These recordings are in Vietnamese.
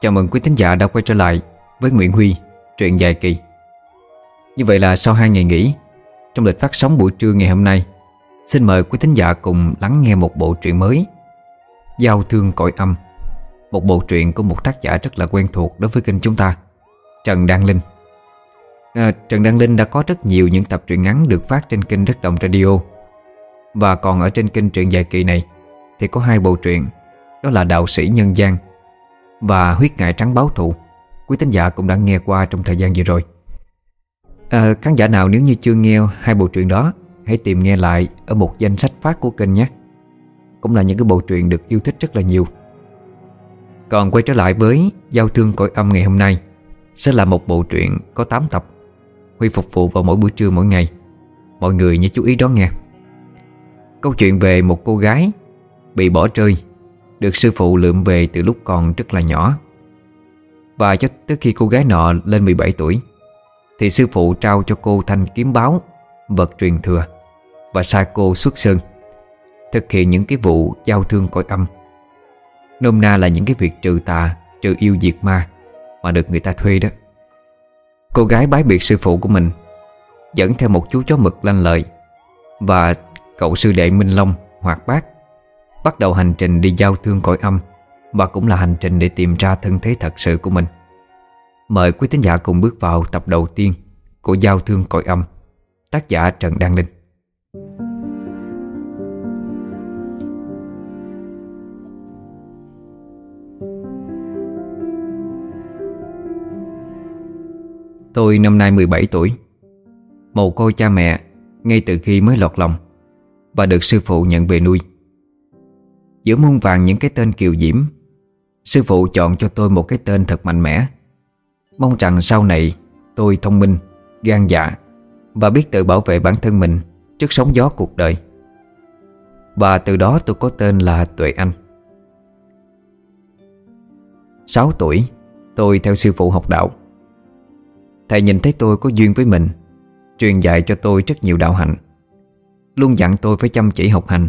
Chào mừng quý thính giả đã quay trở lại với Nguyễn Huy, truyện dài kỳ. Như vậy là sau hai ngày nghỉ Trong lịch phát sóng buổi trưa ngày hôm nay Xin mời quý thính giả cùng lắng nghe một bộ truyện mới Giao thương cõi âm. Một bộ truyện của một tác giả rất là quen thuộc đối với kênh chúng ta Trần Đăng Linh. À, Trần Đăng Linh đã có rất nhiều những tập truyện ngắn được phát trên kênh Đất Đồng Radio. Và còn ở trên kênh truyện dài kỳ này Thì có hai bộ truyện Đó là Đạo sĩ Nhân gian và Huyết Ngại Trắng Báo Thụ Quý tín giả cũng đã nghe qua trong thời gian vừa rồi. À, Khán giả nào nếu như chưa nghe hai bộ truyện đó Hãy tìm nghe lại ở một danh sách phát của kênh nhé. Cũng là những cái bộ truyện được yêu thích rất là nhiều. Còn quay trở lại với Giao thương cõi âm ngày hôm nay Sẽ là một bộ truyện có 8 tập Huy phục vụ vào mỗi buổi trưa mỗi ngày. Mọi người nhớ chú ý đón nghe. Câu chuyện về một cô gái Bị bỏ rơi được sư phụ lượm về từ lúc còn rất là nhỏ. Và cho tới khi cô gái nọ lên 17 tuổi, Thì sư phụ trao cho cô thanh kiếm báo, Vật truyền thừa, Và sai cô xuất sơn, Thực hiện những cái vụ giao thương cõi âm. Nôm na là những cái việc trừ tà, Trừ yêu diệt ma Mà được người ta thuê đó. Cô gái bái biệt sư phụ của mình, Dẫn theo một chú chó mực lanh lợi Và cậu sư đệ Minh Long Hoạt bát. Bắt đầu hành trình đi giao thương cõi âm Và cũng là hành trình để tìm ra thân thế thật sự của mình. Mời quý tín giả cùng bước vào tập đầu tiên Của giao thương cõi âm. Tác giả Trần Đăng Linh. Tôi năm nay 17 tuổi. Mồ côi cha mẹ Ngay từ khi mới lọt lòng Và được sư phụ nhận về nuôi. Giữa muôn vàng những cái tên kiều diễm. Sư phụ chọn cho tôi một cái tên thật mạnh mẽ. Mong rằng sau này Tôi thông minh, gan dạ Và biết tự bảo vệ bản thân mình Trước sóng gió cuộc đời. Và từ đó tôi có tên là Tuệ Anh. 6 tuổi Tôi theo sư phụ học đạo. Thầy nhìn thấy tôi có duyên với mình Truyền dạy cho tôi rất nhiều đạo hạnh. Luôn dặn tôi phải chăm chỉ học hành.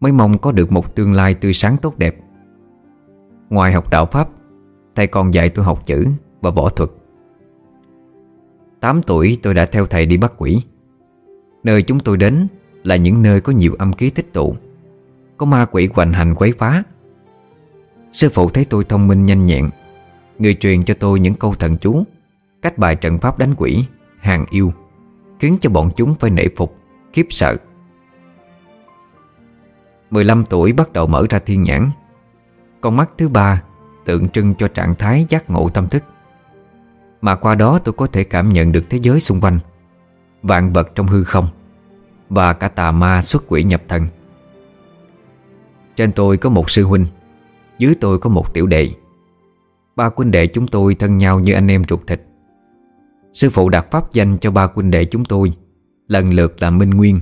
Mới mong có được một tương lai tươi sáng tốt đẹp. Ngoài học đạo Pháp, Thầy còn dạy tôi học chữ và võ thuật. 8 tuổi tôi đã theo thầy đi bắt quỷ. Nơi chúng tôi đến là những nơi có nhiều âm khí tích tụ, Có ma quỷ hoành hành quấy phá. Sư phụ thấy tôi thông minh nhanh nhẹn, Người truyền cho tôi những câu thần chú, Cách bài trận pháp đánh quỷ, Hàng yêu, Khiến cho bọn chúng phải nể phục, Khiếp sợ. 15 tuổi bắt đầu mở ra thiên nhãn. Con mắt thứ ba Tượng trưng cho trạng thái giác ngộ tâm thức. Mà qua đó tôi có thể cảm nhận được thế giới xung quanh Vạn vật trong hư không Và cả tà ma xuất quỷ nhập thần. Trên tôi có một sư huynh Dưới tôi có một tiểu đệ. Ba huynh đệ chúng tôi thân nhau như anh em ruột thịt. Sư phụ đặt pháp danh cho ba huynh đệ chúng tôi Lần lượt là Minh Nguyên,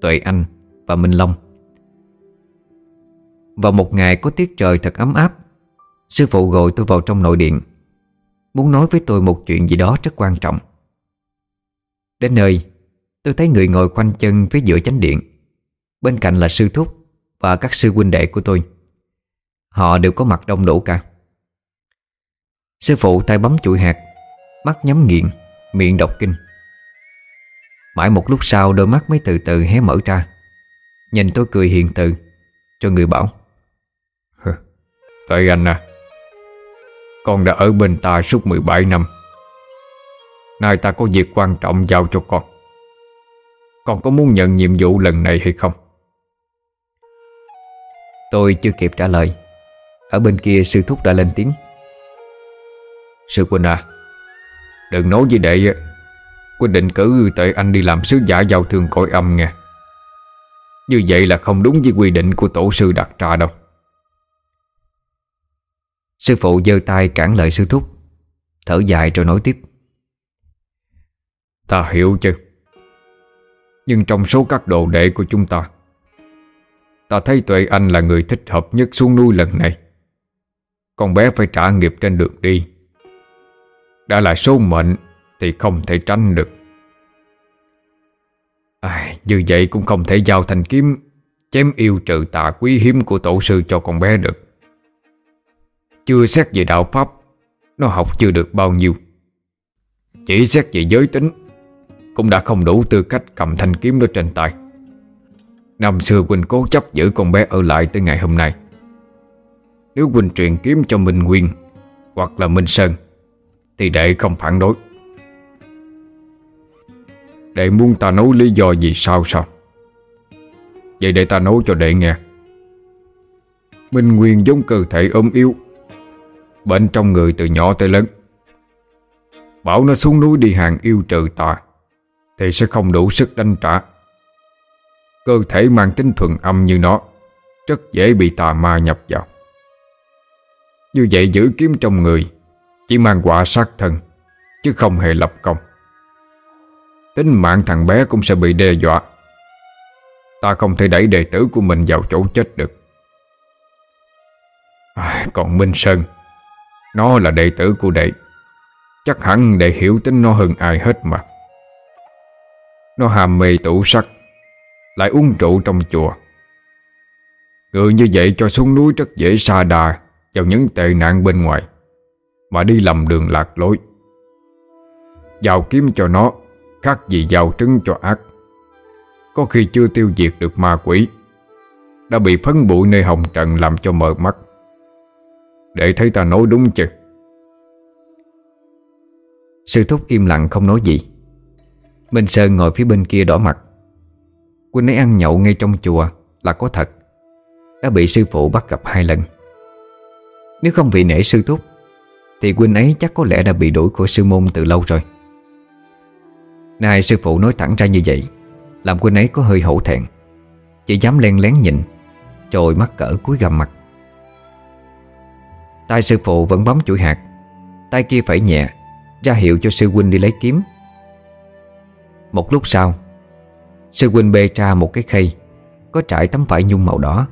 Tuệ Anh và Minh Long. Vào một ngày có tiết trời thật ấm áp, Sư phụ gọi tôi vào trong nội điện. Muốn nói với tôi một chuyện gì đó rất quan trọng. Đến nơi, Tôi thấy người ngồi khoanh chân phía giữa chánh điện. Bên cạnh là sư thúc Và các sư huynh đệ của tôi. Họ đều có mặt đông đủ cả. Sư phụ tay bấm chuỗi hạt, Mắt nhắm nghiện Miệng đọc kinh. Mãi một lúc sau, đôi mắt mới từ từ hé mở ra. Nhìn tôi cười hiền từ, Cho người bảo tại anh à Con đã ở bên ta suốt 17 năm. Nay ta có việc quan trọng giao cho con. Con có muốn nhận nhiệm vụ lần này hay không? Tôi chưa kịp trả lời. Ở bên kia sư thúc đã lên tiếng. Sư huynh à Đừng nói với đệ Quyết định cử tại Anh đi làm sứ giả giao thương cõi âm nghe. Như vậy là không đúng với quy định của tổ sư đặt ra đâu. Sư phụ giơ tay cản lời sư thúc Thở dài rồi nói tiếp. Ta hiểu chứ Nhưng trong số các đồ đệ của chúng ta Ta thấy Tuệ Anh là người thích hợp nhất xuống nuôi lần này. Con bé phải trả nghiệp trên đường đi. Đã là số mệnh Thì không thể tránh được. À, Như vậy cũng không thể giao thành kiếm Chém yêu trừ tà quý hiếm của tổ sư cho con bé được. Chưa xét về đạo Pháp, Nó học chưa được bao nhiêu. Chỉ xét về giới tính, Cũng đã không đủ tư cách cầm thanh kiếm đó trên tay. Năm xưa Quỳnh cố chấp giữ con bé ở lại tới ngày hôm nay. Nếu Quỳnh truyền kiếm cho Minh Nguyên Hoặc là Minh Sơn, Thì đệ không phản đối. Đệ muốn ta nói lý do gì sao sao? Vậy để ta nói cho đệ nghe. Minh Nguyên giống cơ thể ốm yếu Bệnh trong người từ nhỏ tới lớn. Bảo nó xuống núi đi hàng yêu trừ tà Thì sẽ không đủ sức đánh trả. Cơ thể mang tính thuần âm như nó Rất dễ bị tà ma nhập vào. Như vậy giữ kiếm trong người Chỉ mang quả sát thân Chứ không hề lập công. Tính mạng thằng bé cũng sẽ bị đe dọa. Ta không thể đẩy đệ tử của mình vào chỗ chết được. À, Còn Minh Sơn. Nó là đệ tử của đệ. Chắc hẳn đệ hiểu tính nó hơn ai hết mà. Nó hàm mê tủ sắc Lại uống rượu trong chùa. Người như vậy cho xuống núi rất dễ xa đà Vào những tệ nạn bên ngoài, Mà đi lầm đường lạc lối. Giao kiếm cho nó Khác gì giao trứng cho ác. Có khi chưa tiêu diệt được ma quỷ, Đã bị phấn bụi nơi hồng trần làm cho mờ mắt. Để thấy ta nói đúng chứ? Sư thúc im lặng không nói gì. Minh Sơn ngồi phía bên kia đỏ mặt. Quynh ấy ăn nhậu ngay trong chùa Là có thật. Đã bị sư phụ bắt gặp hai lần. Nếu không vì nể sư thúc, Thì Quynh ấy chắc có lẽ đã bị đuổi khỏi sư môn từ lâu rồi. Nay sư phụ nói thẳng ra như vậy, Làm Quynh ấy có hơi hổ thẹn. Chỉ dám len lén nhìn, trồi mắt cỡ cúi gầm mặt. Tay sư phụ vẫn bấm chuỗi hạt. Tay kia phải nhẹ, ra hiệu cho sư huynh đi lấy kiếm. Một lúc sau, Sư huynh bê ra một cái khay, Có trải tấm vải nhung màu đỏ.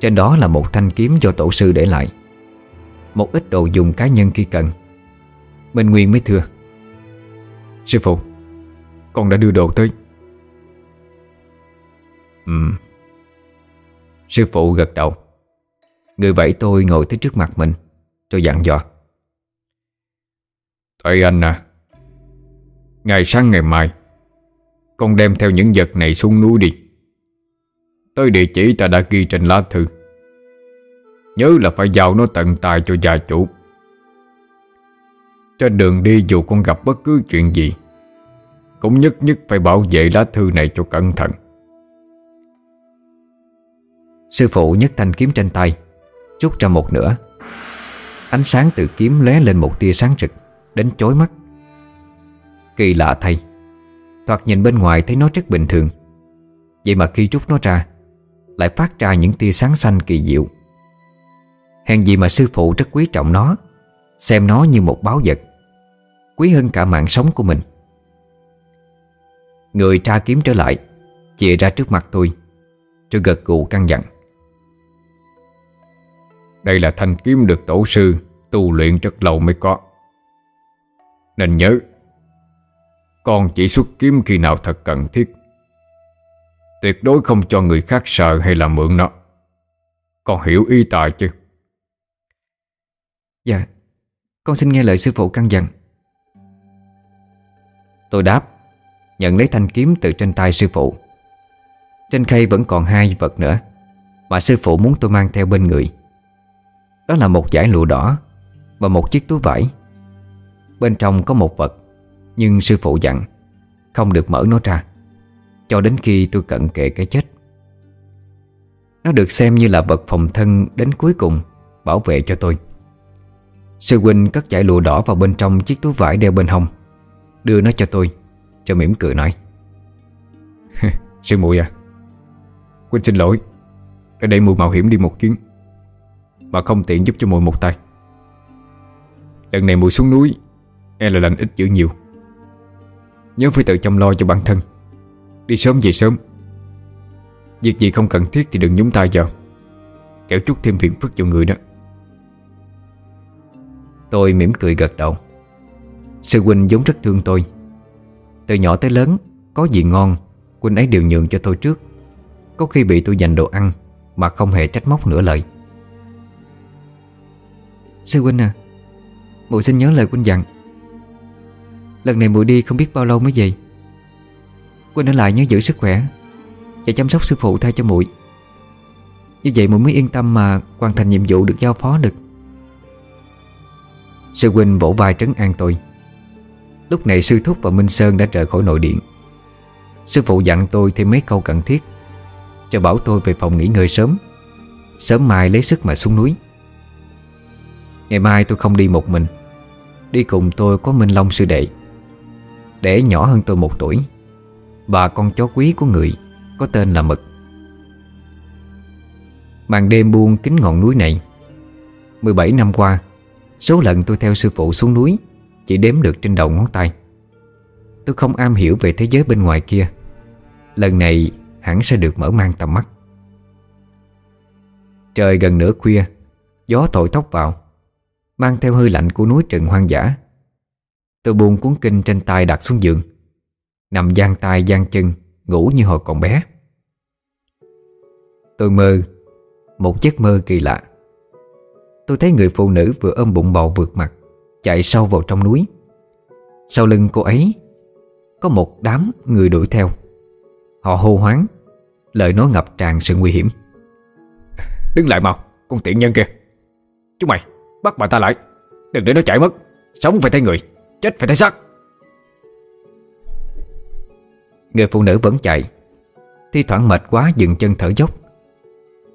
Trên đó là một thanh kiếm do tổ sư để lại. Một ít đồ dùng cá nhân khi cần. Minh Nguyên mới thưa, Sư phụ, Con đã đưa đồ tới. Ừ Sư phụ gật đầu. Người vẫy tôi ngồi tới trước mặt mình. Rồi dặn dò. Thầy anh à Ngày sáng ngày mai, Con đem theo những vật này xuống núi đi. Tới địa chỉ ta đã ghi trên lá thư. Nhớ là phải giao nó tận tài cho gia chủ. Trên đường đi dù con gặp bất cứ chuyện gì, Cũng nhất nhất phải bảo vệ lá thư này cho cẩn thận. Sư phụ nhấc thanh kiếm trên tay. Rút ra một nửa. Ánh sáng từ kiếm lóe lên một tia sáng rực, Đến chói mắt. Kỳ lạ thay, Thoạt nhìn bên ngoài thấy nó rất bình thường. Vậy mà khi rút nó ra, Lại phát ra những tia sáng xanh kỳ diệu. Hèn gì mà sư phụ rất quý trọng nó, Xem nó như một báu vật, Quý hơn cả mạng sống của mình. Người tra kiếm trở lại, Chìa ra trước mặt tôi, Rồi gật gù căng dặn. Đây là thanh kiếm được tổ sư Tu luyện rất lâu mới có. Nên nhớ, Con chỉ xuất kiếm khi nào thật cần thiết. Tuyệt đối không cho người khác sợ hay là mượn nó. Con hiểu ý tài chứ? Dạ Con xin nghe lời sư phụ căn dặn. Tôi đáp, Nhận lấy thanh kiếm từ trên tay sư phụ. Trên khay vẫn còn hai vật nữa Mà sư phụ muốn tôi mang theo bên người. Đó là một giải lụa đỏ Và một chiếc túi vải. Bên trong có một vật, Nhưng sư phụ dặn Không được mở nó ra, Cho đến khi tôi cận kề cái chết. Nó được xem như là vật phòng thân Đến cuối cùng Bảo vệ cho tôi. Sư huynh cất giải lụa đỏ vào bên trong Chiếc túi vải đeo bên hông, Đưa nó cho tôi, Cho mỉm cười nói, Sư muội à Quỳnh xin lỗi, Đã để mùi mạo hiểm đi một chuyến. Mà không tiện giúp cho mùi một tay. Lần này mùi xuống núi E là lành ít dữ nhiều. Nhớ phải tự chăm lo cho bản thân. Đi sớm về sớm. Việc gì không cần thiết thì đừng nhúng tay vào. Kéo chút thêm phiền phức cho người đó. Tôi mỉm cười gật đầu. Sư huynh vốn rất thương tôi. Từ nhỏ tới lớn, Có gì ngon, Huynh ấy đều nhường cho tôi trước. Có khi bị tôi dành đồ ăn Mà không hề trách móc nửa lời. Sư huynh à Mụ xin nhớ lời Quynh dặn. Lần này mụ đi không biết bao lâu mới về. Quynh ở lại nhớ giữ sức khỏe Và chăm sóc sư phụ thay cho muội. Như vậy muội mới yên tâm mà Hoàn thành nhiệm vụ được giao phó được. Sư huynh vỗ vai trấn an tôi. Lúc này sư thúc và Minh Sơn đã rời khỏi nội điện. Sư phụ dặn tôi thêm mấy câu cần thiết Cho bảo tôi về phòng nghỉ ngơi sớm. Sớm mai lấy sức mà xuống núi. Ngày mai tôi không đi một mình. Đi cùng tôi có Minh Long sư đệ. Để nhỏ hơn tôi một tuổi. Và con chó quý của người Có tên là Mực. Màn đêm buông kính ngọn núi này. 17 năm qua, Số lần tôi theo sư phụ xuống núi, Chỉ đếm được trên đầu ngón tay. Tôi không am hiểu về thế giới bên ngoài kia. Lần này hẳn sẽ được mở mang tầm mắt. Trời gần nửa khuya, Gió thổi tóc vào. Mang theo hơi lạnh của núi rừng hoang dã. Tôi buông cuốn kinh trên tay đặt xuống giường, Nằm gian tay gian chân, Ngủ như hồi còn bé. Tôi mơ, Một giấc mơ kỳ lạ. Tôi thấy người phụ nữ vừa ôm bụng bầu vượt mặt, Chạy sâu vào trong núi. Sau lưng cô ấy, Có một đám người đuổi theo. Họ hô hoáng, Lời nói ngập tràn sự nguy hiểm. Đứng lại mau, Con tiện nhân kia Chúng mày bắt bà ta lại. Đừng để nó chạy mất. Sống phải thấy người, Chết phải thấy xác. Người phụ nữ vẫn chạy. Thi thoảng mệt quá dừng chân thở dốc.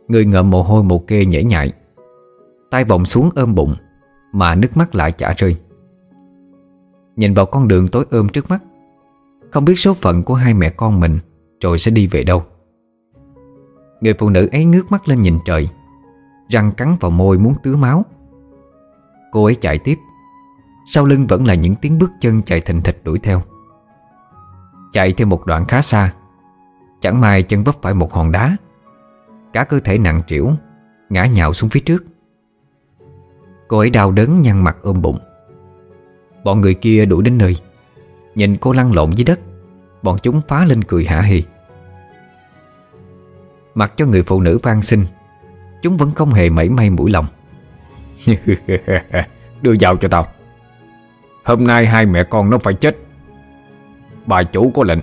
Người ngợm mồ hôi một kê nhễ nhại. Tay vòng xuống ôm bụng, Mà nước mắt lại chả rơi. Nhìn vào con đường tối ôm trước mắt, Không biết số phận của hai mẹ con mình Rồi sẽ đi về đâu. Người phụ nữ ấy ngước mắt lên nhìn trời, Răng cắn vào môi muốn tứa máu. Cô ấy chạy tiếp. Sau lưng vẫn là những tiếng bước chân chạy thình thịch đuổi theo. Chạy thêm một đoạn khá xa. Chẳng may chân vấp phải một hòn đá. Cả cơ thể nặng trĩu, Ngã nhào xuống phía trước. Cô ấy đau đớn nhăn mặt ôm bụng. Bọn người kia đuổi đến nơi. Nhìn cô lăn lộn dưới đất, Bọn chúng phá lên cười hả hì Mặc cho người phụ nữ van xin, Chúng vẫn không hề mảy may mũi lòng. Đưa vào cho tao. Hôm nay hai mẹ con nó phải chết. Bà chủ có lệnh,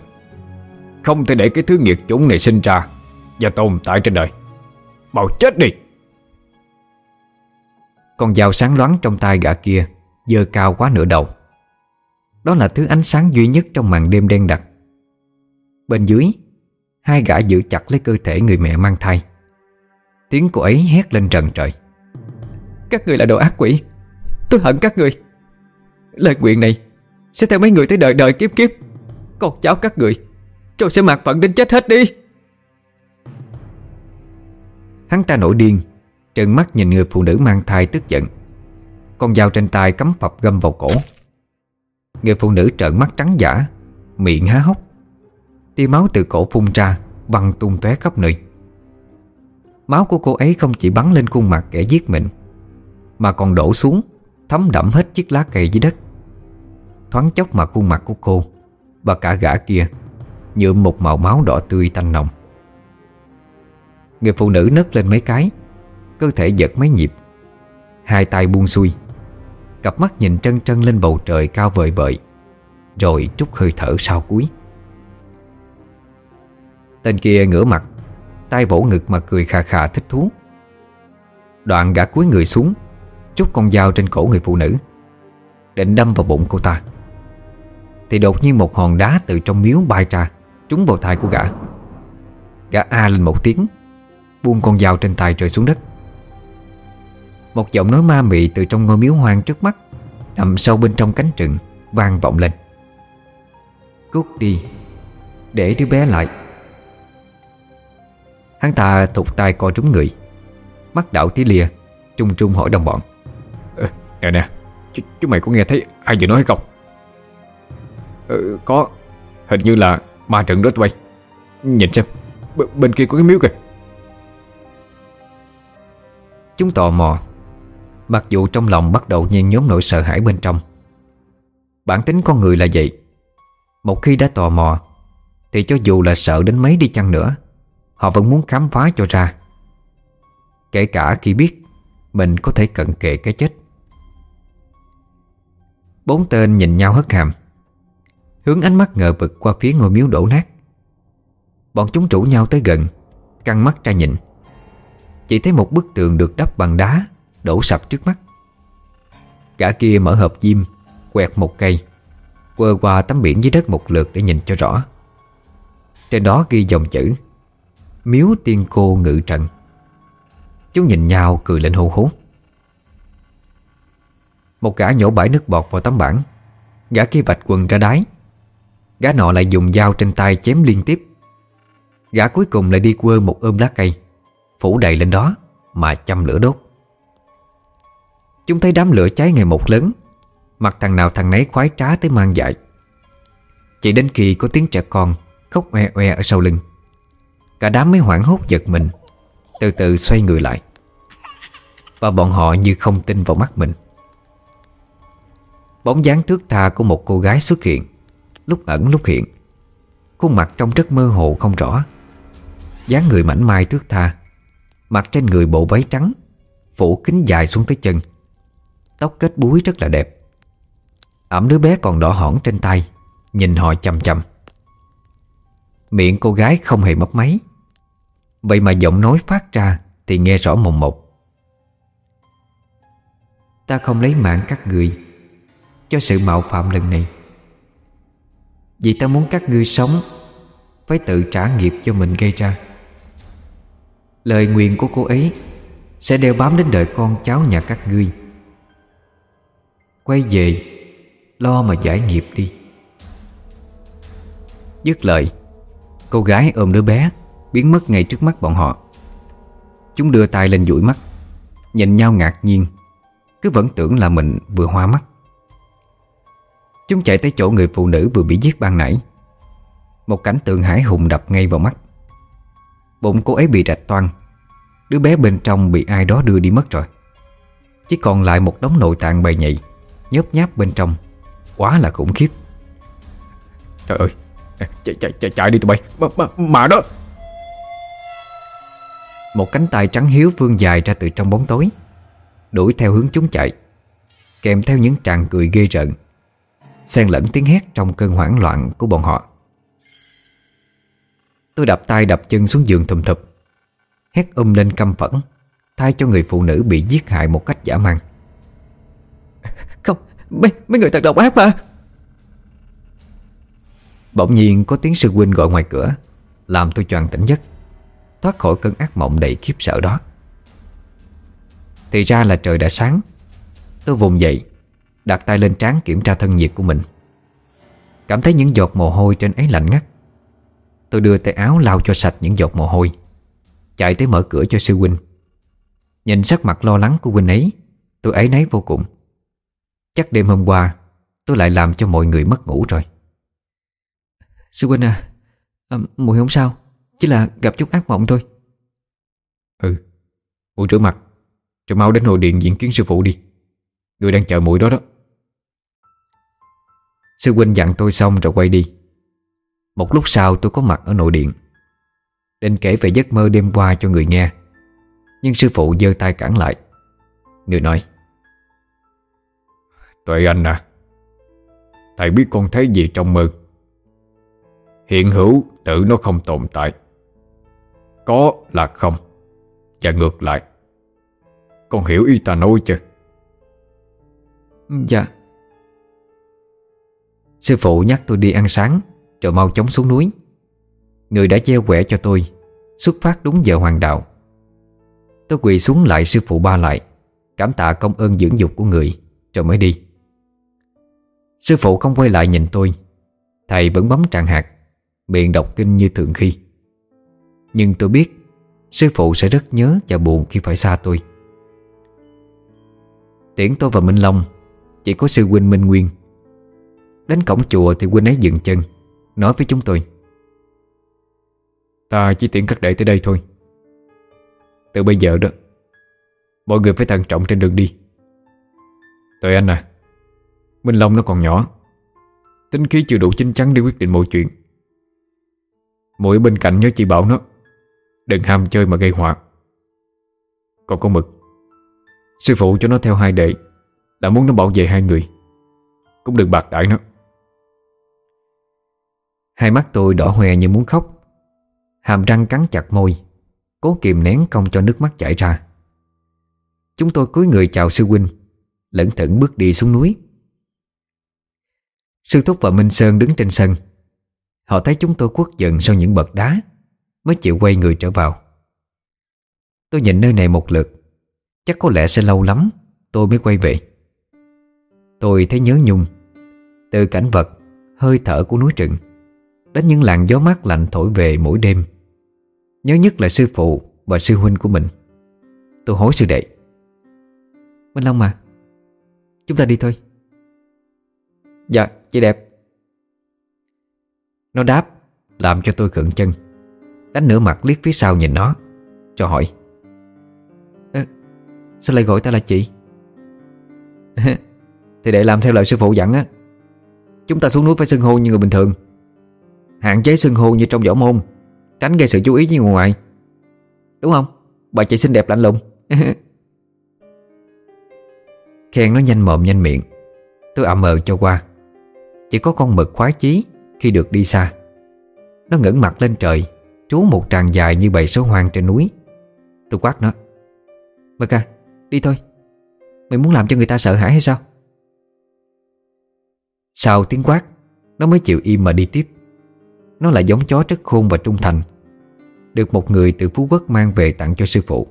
Không thể để cái thứ nghiệt chủng này sinh ra Và tồn tại trên đời. Bảo chết đi! Con dao sáng loáng trong tay gã kia Dơ cao quá nửa đầu. Đó là thứ ánh sáng duy nhất trong màn đêm đen đặc. Bên dưới, Hai gã giữ chặt lấy cơ thể người mẹ mang thai. Tiếng cô ấy hét lên trần trời. Các người là đồ ác quỷ. Tôi hận các người. Lời nguyện này Sẽ theo mấy người tới đời đời kiếp kiếp. Con cháu các người Rồi sẽ mặc phận đến chết hết đi. Hắn ta nổi điên, Trợn mắt nhìn người phụ nữ mang thai tức giận. Con dao trên tay cắm phập găm vào cổ. Người phụ nữ trợn mắt trắng giả, Miệng há hốc. Tia máu từ cổ phun ra Văng tung tóe khắp nơi. Máu của cô ấy không chỉ bắn lên khuôn mặt kẻ giết mình mà còn đổ xuống, Thấm đẫm hết chiếc lá cây dưới đất. Thoáng chốc mà khuôn mặt của cô Và cả gã kia Nhuộm một màu máu đỏ tươi tanh nồng. Người phụ nữ nấc lên mấy cái, Cơ thể giật mấy nhịp, Hai tay buông xuôi, Cặp mắt nhìn trân trân lên bầu trời cao vời vợi, Rồi trút hơi thở sau cuối. Tên kia ngửa mặt, tay vỗ ngực mà cười khà khà thích thú. Đoạn gã cúi người xuống Trút con dao trên cổ người phụ nữ, Định đâm vào bụng cô ta. Thì đột nhiên một hòn đá từ trong miếu bay ra, Trúng vào tay của gã. Gã a lên một tiếng, Buông con dao trên tay rơi xuống đất. Một giọng nói ma mị từ trong ngôi miếu hoang trước mắt, Nằm sâu bên trong cánh rừng, vang vọng lên. Cút đi, Để đứa bé lại. Hắn ta thụt tay coi trúng người, Mắt đảo tí lìa Trung trung hỏi đồng bọn. Nè nè ch Chúng mày có nghe thấy ai vừa nói hay không? Ừ, Có Hình như là ma trận đó tụi bay. Nhìn xem B Bên kia có cái miếu kìa. Chúng tò mò. Mặc dù trong lòng bắt đầu nhen nhóm nỗi sợ hãi bên trong Bản tính con người là vậy. Một khi đã tò mò Thì cho dù là sợ đến mấy đi chăng nữa Họ vẫn muốn khám phá cho ra. Kể cả khi biết Mình có thể cận kề cái chết. Bốn tên nhìn nhau hất hàm. Hướng ánh mắt ngờ vực qua phía ngôi miếu đổ nát. Bọn chúng rủ nhau tới gần, Căng mắt ra nhìn. Chỉ thấy một bức tường được đắp bằng đá, Đổ sập trước mắt. Cả kia mở hộp diêm, Quẹt một cây, Quơ qua tấm biển dưới đất một lượt để nhìn cho rõ. Trên đó ghi dòng chữ, Miếu tiên cô ngự trận Chúng nhìn nhau cười lên hô hố. Một gã nhổ bãi nước bọt vào tấm bảng. Gã kia vạch quần ra đáy. Gã nọ lại dùng dao trên tay chém liên tiếp. Gã cuối cùng lại đi quơ một ôm lá cây, Phủ đầy lên đó Mà châm lửa đốt. Chúng thấy đám lửa cháy ngày một lớn. Mặt thằng nào thằng nấy khoái trá tới mang dại Chỉ đến khi có tiếng trẻ con Khóc oe oe ở sau lưng, Cả đám mới hoảng hốt giật mình, Từ từ xoay người lại. Và bọn họ như không tin vào mắt mình. Bóng dáng thước tha của một cô gái xuất hiện. Lúc ẩn lúc hiện. Khuôn mặt trông rất mơ hồ không rõ. Dáng người mảnh mai thước tha. Mặc trên người bộ váy trắng. Phủ kính dài xuống tới chân. Tóc kết búi rất là đẹp. Ẩm đứa bé còn đỏ hỏn trên tay. Nhìn họ chầm chầm. Miệng cô gái không hề mấp máy. Vậy mà giọng nói phát ra Thì nghe rõ mồm một Ta không lấy mạng các người. Cho sự mạo phạm lần này. Vì ta muốn các ngươi sống Phải tự trả nghiệp cho mình gây ra. Lời nguyện của cô ấy Sẽ đeo bám đến đời con cháu nhà các ngươi. Quay về, Lo mà giải nghiệp đi. Dứt lời, Cô gái ôm đứa bé Biến mất ngay trước mắt bọn họ. Chúng đưa tay lên dụi mắt, Nhìn nhau ngạc nhiên, Cứ vẫn tưởng là mình vừa hoa mắt. Chúng chạy tới chỗ người phụ nữ vừa bị giết ban nãy. Một cảnh tượng hải hùng đập ngay vào mắt. Bụng cô ấy bị rạch toan Đứa bé bên trong bị ai đó đưa đi mất rồi. Chỉ còn lại một đống nội tạng bầy nhầy Nhớp nháp bên trong. Quá là khủng khiếp. Trời ơi Chạy, chạy, chạy, chạy đi tụi bay. Mà, mà, mà đó. Một cánh tay trắng hiếu vươn dài ra từ trong bóng tối Đuổi theo hướng chúng chạy Kèm theo những tràng cười ghê rợn xen lẫn tiếng hét trong cơn hoảng loạn của bọn họ. Tôi đập tay đập chân xuống giường thùm thụp Hét um lên căm phẫn Thay cho người phụ nữ bị giết hại một cách giả mang. Không, mấy, mấy người thật độc ác mà. Bỗng nhiên có tiếng sư huynh gọi ngoài cửa Làm tôi choàng tỉnh giấc Thoát khỏi cơn ác mộng đầy khiếp sợ đó. Thì ra là trời đã sáng Tôi vùng dậy Đặt tay lên trán kiểm tra thân nhiệt của mình. Cảm thấy những giọt mồ hôi trên ấy lạnh ngắt. Tôi đưa tay áo lau cho sạch những giọt mồ hôi Chạy tới mở cửa cho sư huynh. Nhìn sắc mặt lo lắng của huynh ấy Tôi ấy nấy vô cùng. Chắc đêm hôm qua Tôi lại làm cho mọi người mất ngủ rồi. Sư huynh à, à Mùi không sao Chỉ là gặp chút ác mộng thôi. Ừ. Mùi rửa mặt Rồi mau đến hồi điện diễn kiến sư phụ đi. Người đang chờ mùi đó đó Sư huynh dặn tôi xong rồi quay đi. Một lúc sau tôi có mặt ở nội điện Định kể về giấc mơ đêm qua cho người nghe. Nhưng sư phụ giơ tay cản lại. Người nói Tuệ anh à Thầy biết con thấy gì trong mơ? Hiện hữu tự nó không tồn tại. Có là không Và ngược lại. Con hiểu ý ta nói chưa? Dạ Sư phụ nhắc tôi đi ăn sáng Rồi mau chóng xuống núi. Người đã gieo quẻ cho tôi, Xuất phát đúng giờ hoàng đạo. Tôi quỳ xuống lại sư phụ ba lại, Cảm tạ công ơn dưỡng dục của người, Rồi mới đi. Sư phụ không quay lại nhìn tôi, Thầy vẫn bấm tràng hạt, Miệng đọc kinh như thường khi. Nhưng tôi biết, Sư phụ sẽ rất nhớ và buồn khi phải xa tôi. Tiễn tôi và Minh Long, Chỉ có sư huynh Minh Nguyên Đến cổng chùa thì huynh ấy dừng chân, Nói với chúng tôi. Ta chỉ tiện các đệ tới đây thôi. Từ bây giờ đó, Mọi người phải thận trọng trên đường đi. Tụi anh à Minh Long nó còn nhỏ. Tính khí chưa đủ chín chắn để quyết định mọi chuyện. Mỗi bên cạnh nhớ chị bảo nó, Đừng ham chơi mà gây họa. Còn con mực, Sư phụ cho nó theo hai đệ Là muốn nó bảo vệ hai người. Cũng đừng bạc đại nó. Hai mắt tôi đỏ hoe như muốn khóc. Hàm răng cắn chặt môi, Cố kìm nén không cho nước mắt chảy ra. Chúng tôi cúi người chào sư huynh Lẫn thận bước đi xuống núi. Sư Thúc và Minh Sơn đứng trên sân. Họ thấy chúng tôi quất giận sau những bậc đá, Mới chịu quay người trở vào. Tôi nhìn nơi này một lượt, Chắc có lẽ sẽ lâu lắm Tôi mới quay về. Tôi thấy nhớ nhung, Từ cảnh vật, Hơi thở của núi rừng. Đến những làn gió mát lạnh thổi về mỗi đêm. Nhớ nhất là sư phụ Và sư huynh của mình. Tôi hối sư đệ. Minh Long mà. Chúng ta đi thôi. Dạ chị đẹp. Nó đáp Làm cho tôi cận chân. Đánh nửa mặt liếc phía sau nhìn nó Cho hỏi. Sao lại gọi ta là chị? Thì để làm theo lời sư phụ dặn á Chúng ta xuống núi phải xưng hô như người bình thường Hạn chế xưng hô như trong võ môn, Tránh gây sự chú ý với người ngoài. Đúng không? Bà chị xinh đẹp lạnh lùng. Khen nó nhanh mồm nhanh miệng. Tôi ậm ờ cho qua. Chỉ có con mực khoái chí Khi được đi xa. Nó ngẩng mặt lên trời, Trú một tràng dài như bầy số hoang trên núi. Tôi quát nó. Mực à Đi thôi. Mày muốn làm cho người ta sợ hãi hay sao? Sau tiếng quát, Nó mới chịu im mà đi tiếp. Nó là giống chó rất khôn và trung thành. Được một người từ Phú Quốc mang về tặng cho sư phụ.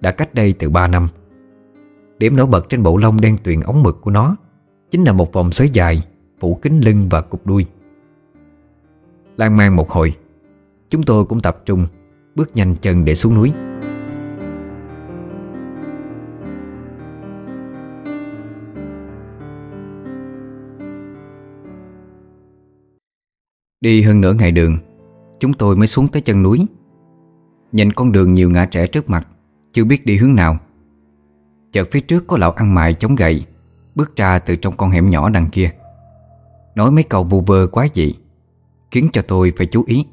Đã cách đây từ 3 năm. Điểm nổi bật trên bộ lông đen tuyền ống mực của nó Chính là một vòng xoáy dài, Phủ kính lưng và cục đuôi. Lan man một hồi, Chúng tôi cũng tập trung Bước nhanh chân để xuống núi. Đi hơn nửa ngày đường, Chúng tôi mới xuống tới chân núi. Nhìn con đường nhiều ngã trẻ trước mặt, Chưa biết đi hướng nào. Chợt phía trước có lão ăn mại chống gậy, Bước ra từ trong con hẻm nhỏ đằng kia. Nói mấy câu vu vơ quá dị, Khiến cho tôi phải chú ý.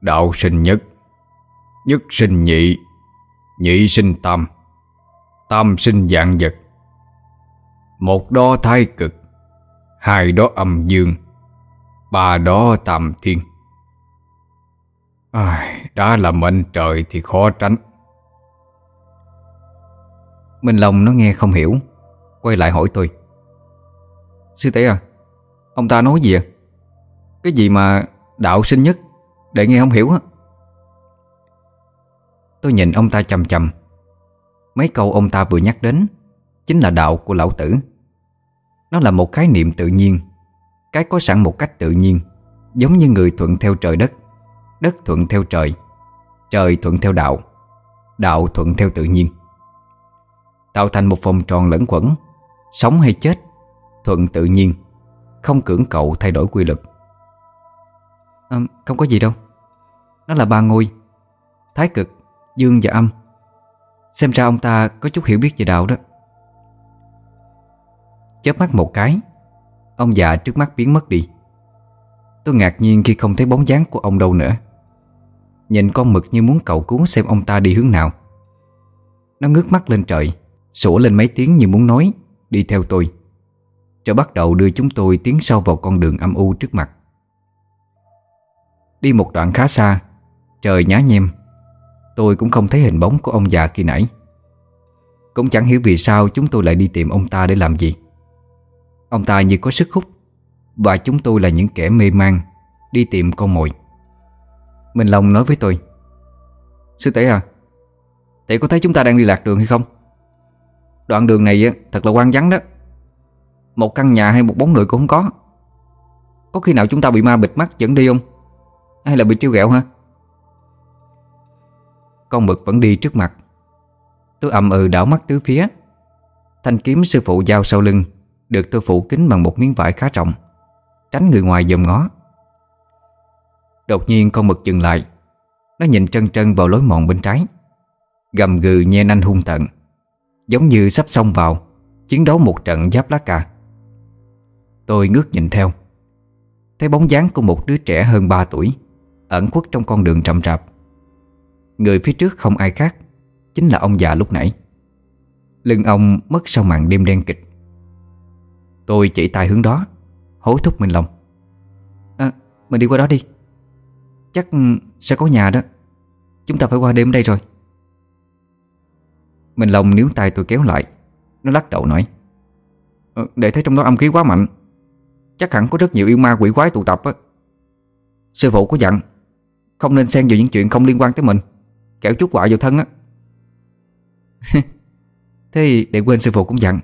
Đạo sinh nhất Nhất sinh nhị Nhị sinh tam Tam sinh dạng vật. Một đo thai cực Hai đó âm dương Ba đó tam thiên. À, Đã là mệnh trời thì khó tránh. Minh Long nó nghe không hiểu Quay lại hỏi tôi. Sư tỷ à Ông ta nói gì à Cái gì mà đạo sinh nhất Để nghe không hiểu á. Tôi nhìn ông ta chầm chầm. Mấy câu ông ta vừa nhắc đến Chính là đạo của lão tử. Nó là một khái niệm tự nhiên. Cái có sẵn một cách tự nhiên Giống như người thuận theo trời đất. Đất thuận theo trời Trời thuận theo đạo Đạo thuận theo tự nhiên. Tạo thành một vòng tròn lẫn quẩn Sống hay chết Thuận tự nhiên Không cưỡng cầu thay đổi quy luật. À, Không có gì đâu. Nó là ba ngôi Thái cực, dương và âm. Xem ra ông ta có chút hiểu biết về đạo đó. Chớp mắt một cái. Ông già trước mắt biến mất đi. Tôi ngạc nhiên khi không thấy bóng dáng của ông đâu nữa. Nhìn con mực như muốn cầu cứu xem ông ta đi hướng nào. Nó ngước mắt lên trời, Sủa lên mấy tiếng như muốn nói, Đi theo tôi. Rồi bắt đầu đưa chúng tôi tiến sâu vào con đường âm u trước mặt. Đi một đoạn khá xa, Trời nhá nhem. Tôi cũng không thấy hình bóng của ông già khi nãy. Cũng chẳng hiểu vì sao chúng tôi lại đi tìm ông ta để làm gì. Ông ta như có sức hút, Và chúng tôi là những kẻ mê man, Đi tìm con mồi. Minh Long nói với tôi, Sư tỷ à Tỷ có thấy chúng ta đang đi lạc đường hay không? Đoạn đường này thật là quan vắng đó. Một căn nhà hay một bóng người cũng không có. Có khi nào chúng ta bị ma bịt mắt dẫn đi không? Hay là bị trêu ghẹo hả? Con mực vẫn đi trước mặt. Tôi ầm ừ đảo mắt tứ phía. Thanh kiếm sư phụ giao sau lưng. Được tôi phủ kính bằng một miếng vải khá trọng, Tránh người ngoài dòm ngó. Đột nhiên con mực dừng lại, Nó nhìn trân trân vào lối mòn bên trái, Gầm gừ nhe nanh hung tận, Giống như sắp xông vào, Chiến đấu một trận giáp lá cà. Tôi ngước nhìn theo, Thấy bóng dáng của một đứa trẻ hơn 3 tuổi, Ẩn khuất trong con đường rậm rạp. Người phía trước không ai khác, Chính là ông già lúc nãy. Lưng ông mất sau màn đêm đen kịch. Tôi chỉ tay hướng đó Hối thúc Minh Long. À mình đi qua đó đi. Chắc sẽ có nhà đó. Chúng ta phải qua đêm đây rồi. Minh Long níu tay tôi kéo lại. Nó lắc đầu nói ờ, Để thấy trong đó âm khí quá mạnh. Chắc hẳn có rất nhiều yêu ma quỷ quái tụ tập á. Sư phụ có dặn Không nên xen vào những chuyện không liên quan tới mình. Kẻo chút họa vào thân á. Thế để quên sư phụ cũng dặn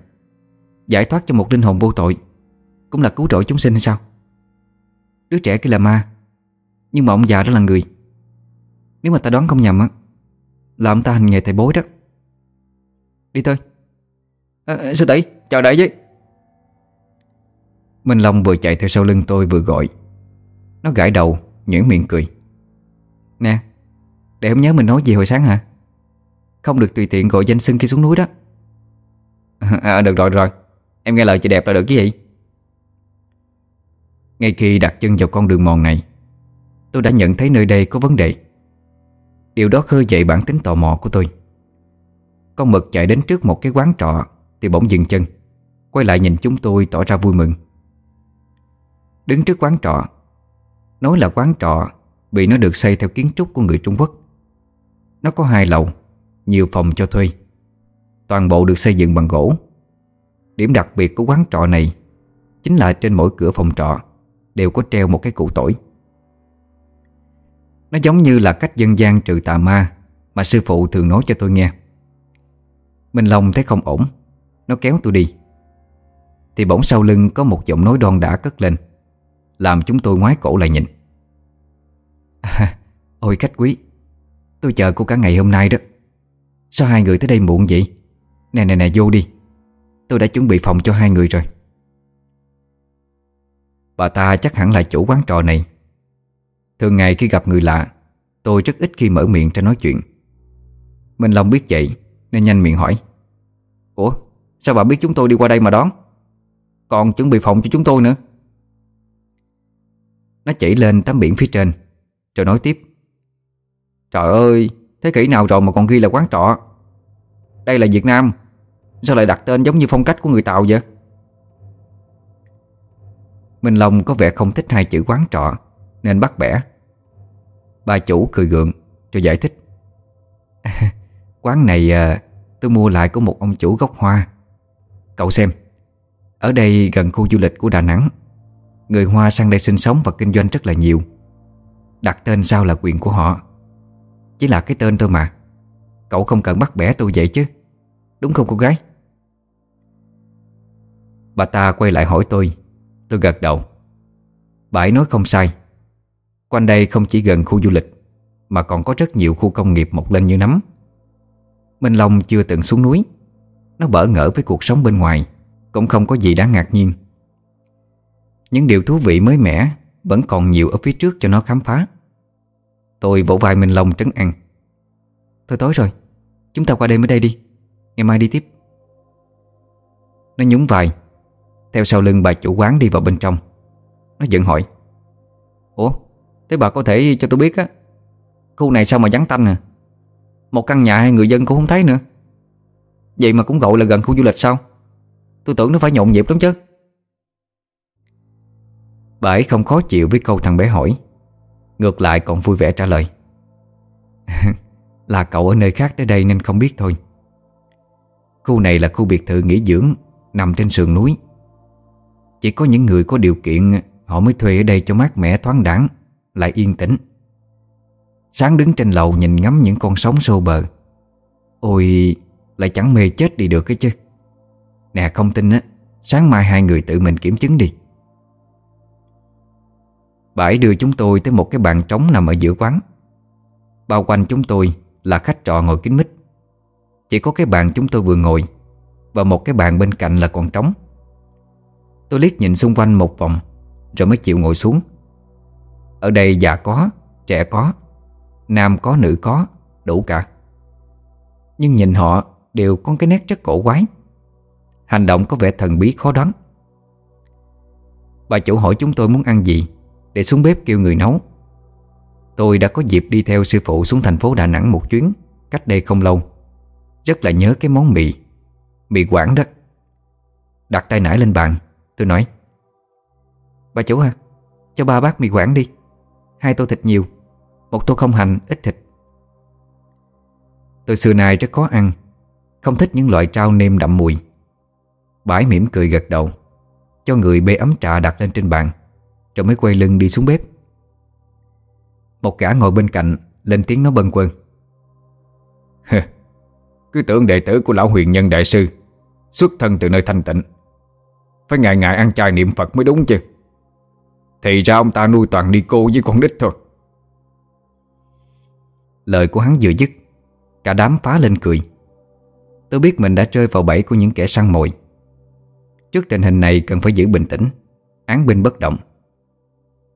Giải thoát cho một linh hồn vô tội. Cũng là cứu rỗi chúng sinh hay sao? Đứa trẻ kia là ma Nhưng mà ông già đó là người. Nếu mà ta đoán không nhầm á Là ông ta hành nghề thầy bối đó. Đi thôi. À, à, Sư tỷ chào đại với Minh Long vừa chạy theo sau lưng tôi vừa gọi. Nó gãi đầu Nhuyễn miệng cười. Nè Để em nhớ mình nói gì hồi sáng hả? Không được tùy tiện gọi danh xưng khi xuống núi đó. À, à được rồi rồi. Em nghe lời chị đẹp là được chứ gì? Ngay khi đặt chân vào con đường mòn này, Tôi đã nhận thấy nơi đây có vấn đề. Điều đó khơi dậy bản tính tò mò của tôi. Con mực chạy đến trước một cái quán trọ Thì bỗng dừng chân, Quay lại nhìn chúng tôi tỏ ra vui mừng. Đứng trước quán trọ, Nói là quán trọ Vì nó được xây theo kiến trúc của người Trung Quốc. Nó có hai lầu, Nhiều phòng cho thuê, Toàn bộ được xây dựng bằng gỗ. Điểm đặc biệt của quán trọ này Chính là trên mỗi cửa phòng trọ Đều có treo một cái cụ tỏi Nó giống như là cách dân gian trừ tà ma Mà sư phụ thường nói cho tôi nghe. Minh Long thấy không ổn Nó kéo tôi đi. Thì bỗng sau lưng có một giọng nói đon đã cất lên Làm chúng tôi ngoái cổ lại nhìn. À, Ôi khách quý Tôi chờ cô cả ngày hôm nay đó. Sao hai người tới đây muộn vậy? Nè nè nè vô đi. Tôi đã chuẩn bị phòng cho hai người rồi. Bà ta chắc hẳn là chủ quán trò này. Thường ngày khi gặp người lạ, Tôi rất ít khi mở miệng ra nói chuyện. Minh Long biết vậy, Nên nhanh miệng hỏi. Ủa, sao bà biết chúng tôi đi qua đây mà đón? Còn chuẩn bị phòng cho chúng tôi nữa. Nó chỉ lên tấm biển phía trên, Rồi nói tiếp. Trời ơi, Thế kỷ nào rồi mà còn ghi là quán trọ? Đây là Việt Nam. Sao lại đặt tên giống như phong cách của người Tàu vậy? Minh Long có vẻ không thích hai chữ quán trọ Nên bắt bẻ. Bà chủ cười gượng Rồi giải thích. Quán này à, tôi mua lại của một ông chủ gốc hoa. Cậu xem Ở đây gần khu du lịch của Đà Nẵng Người Hoa sang đây sinh sống và kinh doanh rất là nhiều. Đặt tên sao là quyền của họ. Chỉ là cái tên thôi mà. Cậu không cần bắt bẻ tôi vậy chứ. Đúng không cô gái? Bà ta quay lại hỏi tôi. Tôi gật đầu. Bà ấy nói không sai. Quanh đây không chỉ gần khu du lịch, Mà còn có rất nhiều khu công nghiệp mọc lên như nấm. Minh Long chưa từng xuống núi. Nó bỡ ngỡ với cuộc sống bên ngoài, Cũng không có gì đáng ngạc nhiên. Những điều thú vị mới mẻ Vẫn còn nhiều ở phía trước cho nó khám phá. Tôi vỗ vai Minh Long trấn an. Thôi tối rồi, Chúng ta qua đêm ở đây đi. Ngày mai đi tiếp. Nó nhún vai. Theo sau lưng bà chủ quán đi vào bên trong. Nó giận hỏi, Ủa, Thế bà có thể cho tôi biết á, Khu này sao mà vắng tanh à? Một căn nhà hay người dân cũng không thấy nữa. Vậy mà cũng gọi là gần khu du lịch sao? Tôi tưởng nó phải nhộn nhịp lắm chứ. Bà ấy không khó chịu với câu thằng bé hỏi. Ngược lại còn vui vẻ trả lời Là cậu ở nơi khác tới đây nên không biết thôi. Khu này là khu biệt thự nghỉ dưỡng, Nằm trên sườn núi. Chỉ có những người có điều kiện, Họ mới thuê ở đây cho mát mẻ thoáng đẳng Lại yên tĩnh. Sáng đứng trên lầu nhìn ngắm những con sóng xô bờ. Ôi, Lại chẳng mê chết đi được cái chứ. Nè, không tin á, Sáng mai hai người tự mình kiểm chứng đi. Bãi đưa chúng tôi tới một cái bàn trống nằm ở giữa quán. Bao quanh chúng tôi là khách trọ ngồi kín mít. Chỉ có cái bàn chúng tôi vừa ngồi Và một cái bàn bên cạnh là còn trống. Tôi liếc nhìn xung quanh một vòng Rồi mới chịu ngồi xuống. Ở đây già có, trẻ có Nam có, nữ có, đủ cả. Nhưng nhìn họ đều có cái nét rất cổ quái. Hành động có vẻ thần bí khó đoán. Bà chủ hỏi chúng tôi muốn ăn gì Để xuống bếp kêu người nấu. Tôi đã có dịp đi theo sư phụ xuống thành phố Đà Nẵng một chuyến Cách đây không lâu. Rất là nhớ cái món mì Mì quảng đó. Đặt tay nải lên bàn Tôi nói, Bà chủ ha Cho ba bát mì quảng đi. Hai tô thịt nhiều, Một tô không hành, ít thịt. Tôi xưa nay rất khó ăn, Không thích những loại trao nêm đậm mùi. Bãi mỉm cười gật đầu, Cho người bê ấm trà đặt lên trên bàn, Rồi mới quay lưng đi xuống bếp. Một gã ngồi bên cạnh, Lên tiếng nói bần quơ. Cứ tưởng đệ tử của lão huyền nhân đại sư Xuất thân từ nơi thanh tịnh phải ngày ngày ăn chay niệm Phật mới đúng chứ. Thì ra ông ta nuôi toàn đi cô với con đít thôi. Lời của hắn vừa dứt, Cả đám phá lên cười. Tôi biết mình đã rơi vào bẫy của những kẻ săn mồi. Trước tình hình này cần phải giữ bình tĩnh, Án binh bất động.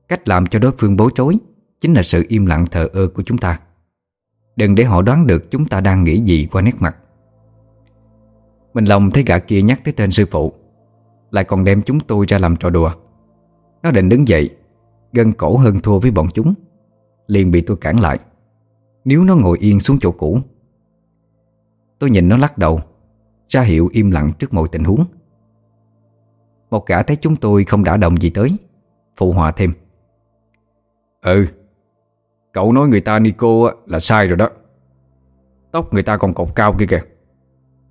Cách làm cho đối phương bối rối Chính là sự im lặng thờ ơ của chúng ta. Đừng để họ đoán được chúng ta đang nghĩ gì qua nét mặt. Mình lòng thấy gã kia nhắc tới tên sư phụ. Lại còn đem chúng tôi ra làm trò đùa. Nó định đứng dậy, Gân cổ hơn thua với bọn chúng. Liền bị tôi cản lại. Nếu nó ngồi yên xuống chỗ cũ. Tôi nhìn nó lắc đầu, Ra hiệu im lặng trước mọi tình huống. Một gã thấy chúng tôi không đã đồng gì tới, Phụ họa thêm. Ừ Cậu nói người ta Nico là sai rồi đó. Tóc người ta còn cột cao kia kìa.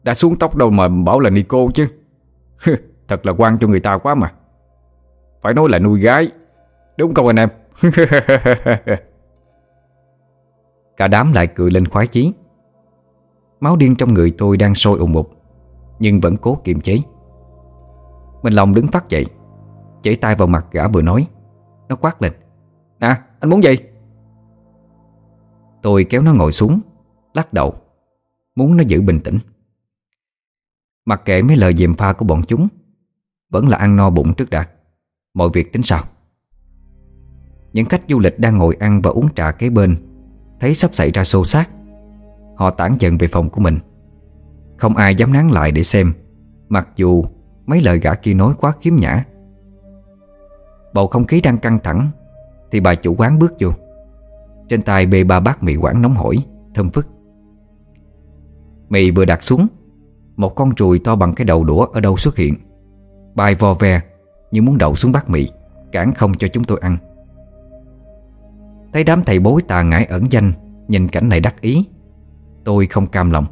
Đã xuống tóc đâu mà bảo là Nico chứ. Thật là quan cho người ta quá mà. Phải nói là nuôi gái. Đúng không anh em? Cả đám lại cười lên khoái chí. Máu điên trong người tôi đang sôi ủng ục Nhưng vẫn cố kiềm chế. Mình lòng đứng phát dậy, Chảy tay vào mặt gã vừa nói. Nó quát lên. Nè, anh muốn gì? Tôi kéo nó ngồi xuống, Lắc đầu. Muốn nó giữ bình tĩnh. Mặc kệ mấy lời dèm pha của bọn chúng vẫn là ăn no bụng trước đã. Mọi việc tính sao? Những khách du lịch đang ngồi ăn và uống trà kế bên, Thấy sắp xảy ra xô xát, Họ tản dần về phòng của mình. Không ai dám nán lại để xem, Mặc dù mấy lời gã kia nói quá khiếm nhã. Bầu không khí đang căng thẳng, Thì bà chủ quán bước vô. Trên tay bê ba bát mì quảng nóng hổi, Thơm phức. Mì vừa đặt xuống, Một con ruồi to bằng cái đầu đũa ở đâu xuất hiện. Bay vo ve Như muốn đậu xuống bát mì, Cản không cho chúng tôi ăn. Thấy đám thầy bối tà ngải ẩn danh, Nhìn cảnh này đắc ý. Tôi không cam lòng.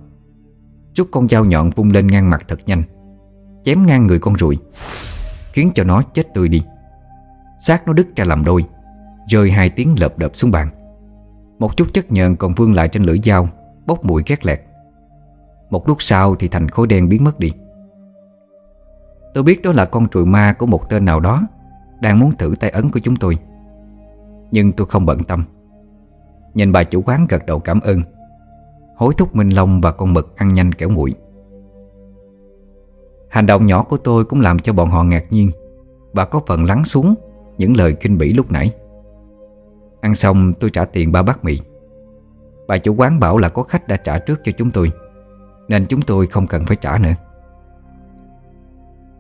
Rút con dao nhọn vung lên ngang mặt thật nhanh, Chém ngang người con ruồi, Khiến cho nó chết tươi đi. Xác nó đứt ra làm đôi, Rơi hai tiếng lợp đợp xuống bàn. Một chút chất nhờn còn vương lại trên lưỡi dao, Bốc mùi khét lẹt. Một lúc sau thì thành khối đen biến mất đi. Tôi biết đó là con trùi ma của một tên nào đó Đang muốn thử tay ấn của chúng tôi. Nhưng tôi không bận tâm. Nhìn bà chủ quán gật đầu cảm ơn, Hối thúc Minh Long và con mực ăn nhanh kẻo nguội. Hành động nhỏ của tôi cũng làm cho bọn họ ngạc nhiên Và có phần lắng xuống những lời kinh bỉ lúc nãy. Ăn xong, tôi trả tiền ba bát mì. Bà chủ quán bảo là có khách đã trả trước cho chúng tôi, Nên chúng tôi không cần phải trả nữa.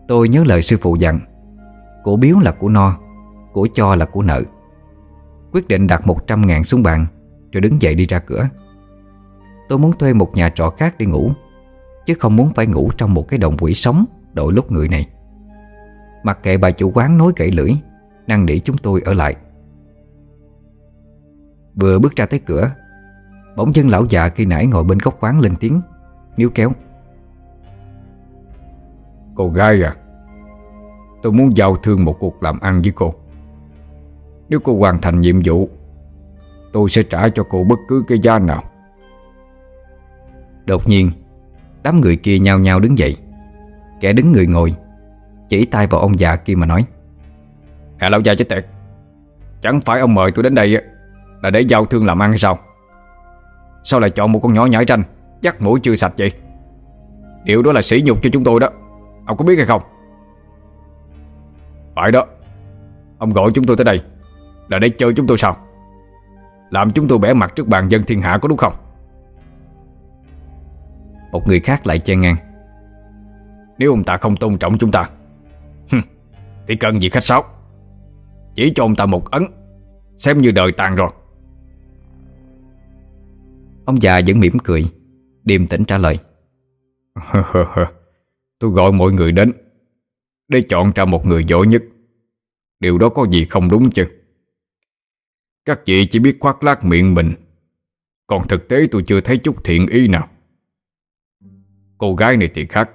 Tôi nhớ lời sư phụ dặn Của biếu là của no Của cho là của nợ. Quyết định đặt 100 ngàn xuống bàn, Rồi đứng dậy đi ra cửa. Tôi muốn thuê một nhà trọ khác để ngủ, Chứ không muốn phải ngủ trong một cái đồng quỷ sống Đội lúc người này. Mặc kệ bà chủ quán nói gãy lưỡi Năng nỉ chúng tôi ở lại. Vừa bước ra tới cửa, Bỗng chân lão già khi nãy ngồi bên góc quán lên tiếng, Níu kéo. Cô gái à Tôi muốn giao thương một cuộc làm ăn với cô. Nếu cô hoàn thành nhiệm vụ, Tôi sẽ trả cho cô bất cứ cái giá nào. Đột nhiên, Đám người kia nhao nhao đứng dậy. Kẻ đứng người ngồi, Chỉ tay vào ông già kia mà nói Hà lão già chết tiệt Chẳng phải ông mời tôi đến đây Là để giao thương làm ăn hay sao? Sao lại chọn một con nhỏ nhãi tranh Dắt mũi chưa sạch vậy? Điều đó là sỉ nhục cho chúng tôi đó. Ông có biết hay không? Phải đó. Ông gọi chúng tôi tới đây. Là để chơi chúng tôi sao? Làm chúng tôi bẻ mặt trước bàn dân thiên hạ có đúng không? Một người khác lại chen ngang. Nếu ông ta không tôn trọng chúng ta Thì cần gì khách sáo? Chỉ cho ông ta một ấn Xem như đời tàn rồi. Ông già vẫn mỉm cười Điềm tĩnh trả lời Tôi gọi mọi người đến, Để chọn ra một người giỏi nhất. Điều đó có gì không đúng chứ? Các chị chỉ biết khoác lác miệng mình, Còn thực tế tôi chưa thấy chút thiện ý nào. Cô gái này thì khác.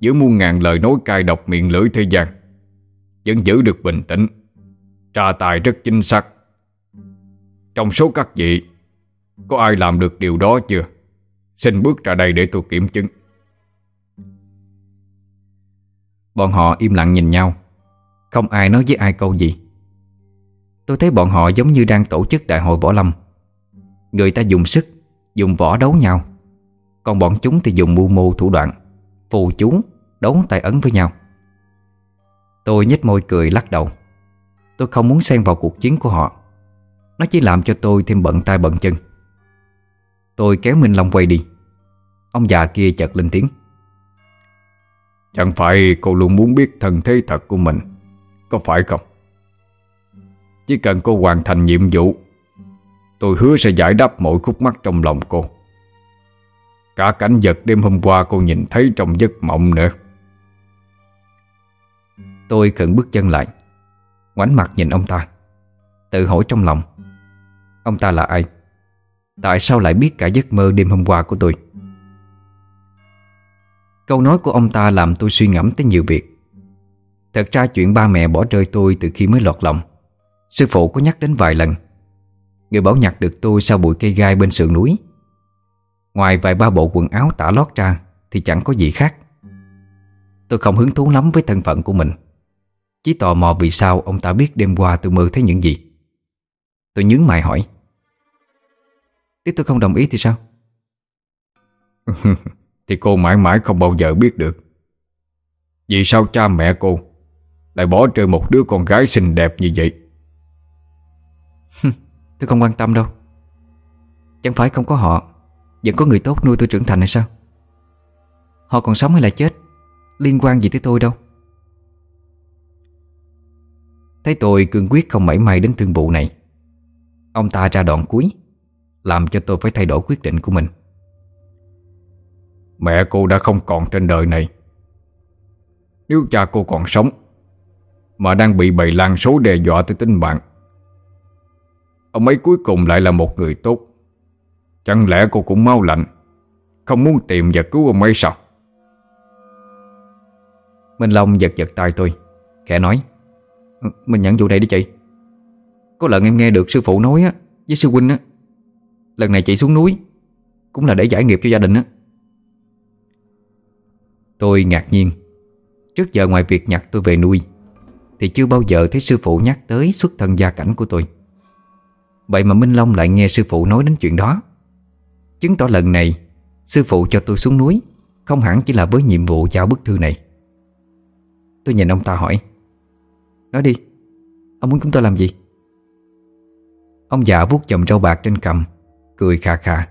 Giữa muôn ngàn lời nói cay độc miệng lưỡi thế gian, Vẫn giữ được bình tĩnh, Trà tài rất chính xác. Trong số các vị, Có ai làm được điều đó chưa? Xin bước ra đây để tôi kiểm chứng. Bọn họ im lặng nhìn nhau. Không ai nói với ai câu gì. Tôi thấy bọn họ giống như đang tổ chức đại hội võ lâm. Người ta dùng sức, Dùng võ đấu nhau. Còn bọn chúng thì dùng mưu mô thủ đoạn, Phù chú, Đấu tài ấn với nhau. Tôi nhếch môi cười lắc đầu. Tôi không muốn xen vào cuộc chiến của họ. Nó chỉ làm cho tôi thêm bận tay bận chân. Tôi kéo Minh Long quay đi. Ông già kia chợt lên tiếng. Chẳng phải cô luôn muốn biết thân thế thật của mình, Có phải không? Chỉ cần cô hoàn thành nhiệm vụ, Tôi hứa sẽ giải đáp mọi khúc mắc trong lòng cô. Cả cảnh vật đêm hôm qua cô nhìn thấy trong giấc mộng nữa. Tôi khẩn bước chân lại, Ngoảnh mặt nhìn ông ta, Tự hỏi trong lòng, Ông ta là ai? Tại sao lại biết cả giấc mơ đêm hôm qua của tôi? Câu nói của ông ta làm tôi suy ngẫm tới nhiều việc. Thật ra chuyện ba mẹ bỏ rơi tôi từ khi mới lọt lòng. Sư phụ có nhắc đến vài lần. Người bảo nhặt được tôi sau bụi cây gai bên sườn núi. Ngoài vài ba bộ quần áo tả lót ra, Thì chẳng có gì khác. Tôi không hứng thú lắm với thân phận của mình. Chỉ tò mò vì sao ông ta biết đêm qua tôi mơ thấy những gì. Tôi nhướng mày hỏi. Nếu tôi không đồng ý thì sao? Thì cô mãi mãi không bao giờ biết được. Vì sao cha mẹ cô Lại bỏ rơi một đứa con gái xinh đẹp như vậy? Tôi không quan tâm đâu. Chẳng phải không có họ, Vẫn có người tốt nuôi tôi trưởng thành hay sao? Họ còn sống hay là chết, Liên quan gì tới tôi đâu? Thấy tôi cương quyết không mảy may đến thương vụ này, Ông ta ra đoạn cuối, Làm cho tôi phải thay đổi quyết định của mình. Mẹ cô đã không còn trên đời này. Nếu cha cô còn sống, Mà đang bị bầy lan số đe dọa tới tính mạng, Ông ấy cuối cùng lại là một người tốt. Chẳng lẽ cô cũng mau lạnh, Không muốn tìm và cứu ông ấy sao? Minh Long giật giật tay tôi, Khẽ nói ừ, Mình nhận vụ này đi chị. Có lần em nghe được sư phụ nói á, Với sư huynh á, Lần này chị xuống núi, Cũng là để giải nghiệp cho gia đình á. Tôi ngạc nhiên. Trước giờ ngoài việc nhặt tôi về nuôi, Thì chưa bao giờ thấy sư phụ nhắc tới xuất thân gia cảnh của tôi. Vậy mà Minh Long lại nghe sư phụ nói đến chuyện đó. Chứng tỏ lần này, Sư phụ cho tôi xuống núi Không hẳn chỉ là với nhiệm vụ giao bức thư này. Tôi nhìn ông ta hỏi, Nói đi, Ông muốn chúng tôi làm gì? Ông già vuốt chùm rau bạc trên cầm, Cười khà khà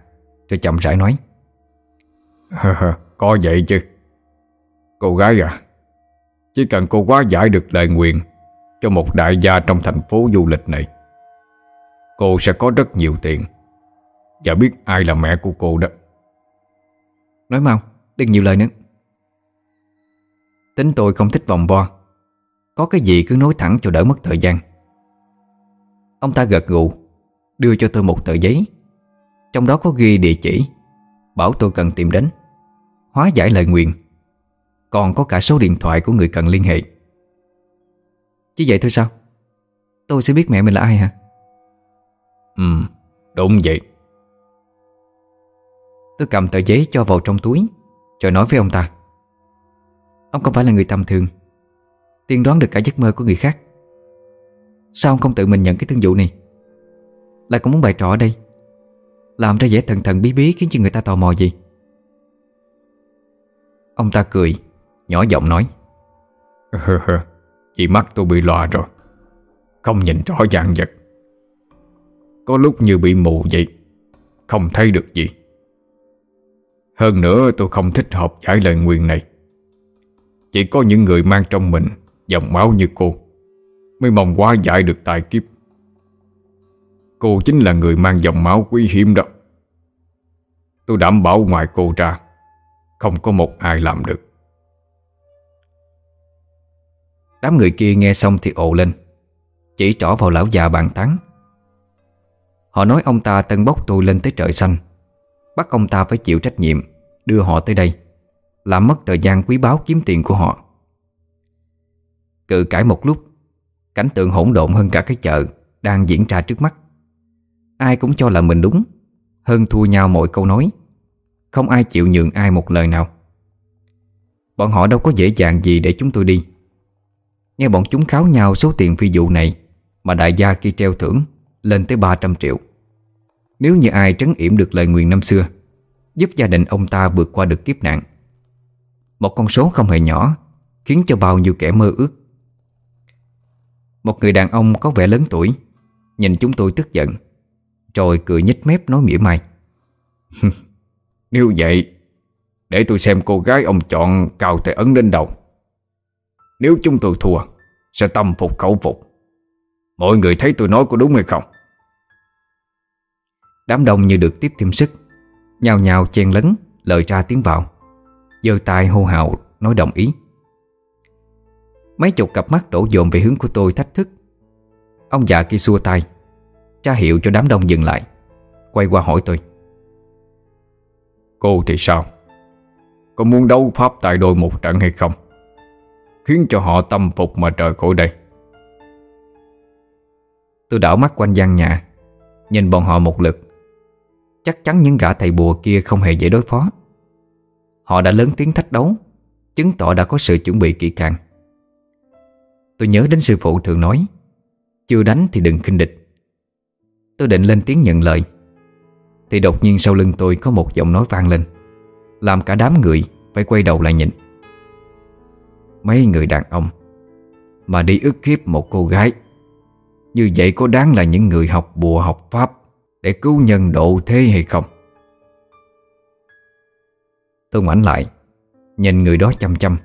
Rồi chậm rãi nói, Có vậy chứ. Cô gái à Chỉ cần cô quá giải được lời nguyện Cho một đại gia trong thành phố du lịch này, Cô sẽ có rất nhiều tiền. Và biết ai là mẹ của cô đó. Nói mau, Đừng nhiều lời nữa. Tính tôi không thích vòng vo. Có cái gì cứ nói thẳng cho đỡ mất thời gian. Ông ta gật gù, Đưa cho tôi một tờ giấy. Trong đó có ghi địa chỉ, Bảo tôi cần tìm đến. Hóa giải lời nguyện. Còn có cả số điện thoại của người cần liên hệ. Chứ vậy thôi sao? Tôi sẽ biết mẹ mình là ai hả? Ừ, đúng vậy. Tôi cầm tờ giấy cho vào trong túi Rồi nói với ông ta. Ông không phải là người tầm thường. Tiên đoán được cả giấc mơ của người khác. Sao ông không tự mình nhận cái thương vụ này? Lại cũng muốn bày trò ở đây. Làm ra vẻ thần thần bí bí Khiến cho người ta tò mò gì Ông ta cười Nhỏ giọng nói. Chị mắt tôi bị loa rồi. Không nhìn rõ dạng vật. Có lúc như bị mù vậy, Không thấy được gì. Hơn nữa tôi không thích hợp giải lời nguyền này. Chỉ có những người mang trong mình Dòng máu như cô Mới mong quá giải được tài kiếp. Cô chính là người mang dòng máu quý hiếm đó. Tôi đảm bảo ngoài cô ra, Không có một ai làm được. Đám người kia nghe xong thì ồ lên. Chỉ trỏ vào lão già bàn tán. Họ nói ông ta tân bốc tôi lên tới trời xanh. Bắt ông ta phải chịu trách nhiệm, Đưa họ tới đây, Làm mất thời gian quý báu kiếm tiền của họ. Cự cãi một lúc, Cảnh tượng hỗn độn hơn cả cái chợ Đang diễn ra trước mắt. Ai cũng cho là mình đúng, Hơn thua nhau mọi câu nói. Không ai chịu nhường ai một lời nào. Bọn họ đâu có dễ dàng gì để chúng tôi đi. Nghe bọn chúng kháo nhau số tiền phi vụ này, Mà đại gia kia treo thưởng Lên tới 300 triệu. Nếu như ai trấn yểm được lời nguyền năm xưa, Giúp gia đình ông ta vượt qua được kiếp nạn. Một con số không hề nhỏ, Khiến cho bao nhiêu kẻ mơ ước. Một người đàn ông có vẻ lớn tuổi, Nhìn chúng tôi tức giận, Rồi cười nhếch mép nói mỉa mai. Nếu vậy, Để tôi xem cô gái ông chọn cao tay ấn lên đầu nếu chúng tôi thua, Sẽ tâm phục khẩu phục. Mọi người thấy tôi nói có đúng hay không? Đám đông như được tiếp thêm sức, Nhào nhào chen lấn, Lời ra tiếng vào. Giơ tay hô hào, nói đồng ý. Mấy chục cặp mắt đổ dồn về hướng của tôi thách thức. Ông già kia xua tay, Tra hiệu cho đám đông dừng lại, Quay qua hỏi tôi. Cô thì sao? Có muốn đấu pháp tại đôi một trận hay không? Khiến cho họ tâm phục mà trời khỏi đây. Tôi đảo mắt quanh gian nhà, Nhìn bọn họ một lượt. Chắc chắn những gã thầy bùa kia không hề dễ đối phó. Họ đã lớn tiếng thách đấu, Chứng tỏ đã có sự chuẩn bị kỹ càng. Tôi nhớ đến sư phụ thường nói, Chưa đánh thì đừng khinh địch. Tôi định lên tiếng nhận lời. Thì đột nhiên sau lưng tôi có một giọng nói vang lên, Làm cả đám người phải quay đầu lại nhìn. Mấy người đàn ông, Mà đi ức hiếp một cô gái. Như vậy có đáng là những người học bùa học pháp Để cứu nhân độ thế hay không? Tôi ngoảnh lại, Nhìn người đó chăm chăm.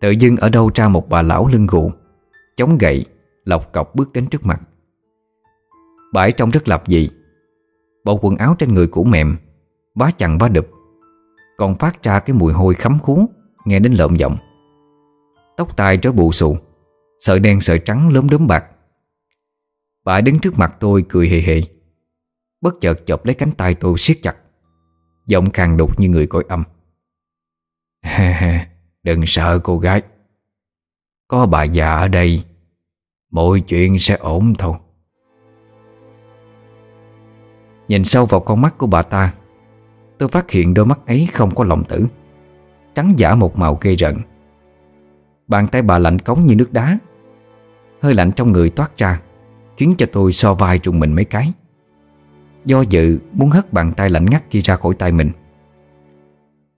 Tự dưng ở đâu ra một bà lão lưng gù, Chống gậy, Lọc cọc bước đến trước mặt. Bà ấy trông rất lập dị, Bộ quần áo trên người cũ mềm, Bá chằng bá đực Còn phát ra cái mùi hôi khắm khú Nghe đến lợm giọng. Tóc tai rối bù xù Sợi đen sợi trắng lớn đốm bạc. Bà ấy đứng trước mặt tôi cười hề hề. Bất chợt chộp lấy cánh tay tôi siết chặt, Giọng khàn đục như người cõi âm. Đừng sợ cô gái. Có bà già ở đây, Mọi chuyện sẽ ổn thôi. Nhìn sâu vào con mắt của bà ta, Tôi phát hiện đôi mắt ấy không có lòng tử. Trắng giả một màu ghê rợn. Bàn tay bà lạnh cống như nước đá. Hơi lạnh trong người toát ra Khiến cho tôi so vai trùng mình mấy cái. Do dự muốn hất bàn tay lạnh ngắt kia ra khỏi tay mình.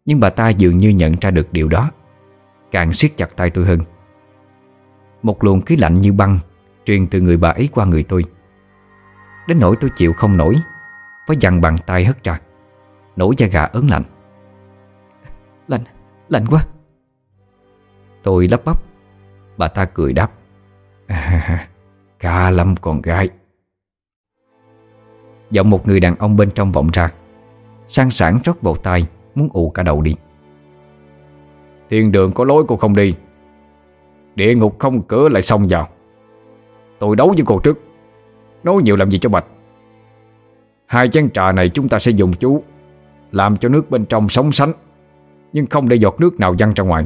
Nhưng bà ta dường như nhận ra được điều đó. Càng siết chặt tay tôi hơn. Một luồng khí lạnh như băng Truyền từ người bà ấy qua người tôi. Đến nỗi tôi chịu không nổi Phải dằn bàn tay hất ra. Nổi da gà ớn lạnh. Lạnh, lạnh quá. Tôi lắp bắp. Bà ta cười đáp à, Ca lâm con gái. Giọng một người đàn ông bên trong vọng ra Sang sản trót vào tay Muốn ù cả đầu đi. Thiên đường có lối cô không đi Địa ngục không cửa lại xông vào. Tôi đấu với cô trước Nói nhiều làm gì cho bạch. Hai chén trà này chúng ta sẽ dùng chú Làm cho nước bên trong sống sánh Nhưng không để giọt nước nào văng ra ngoài.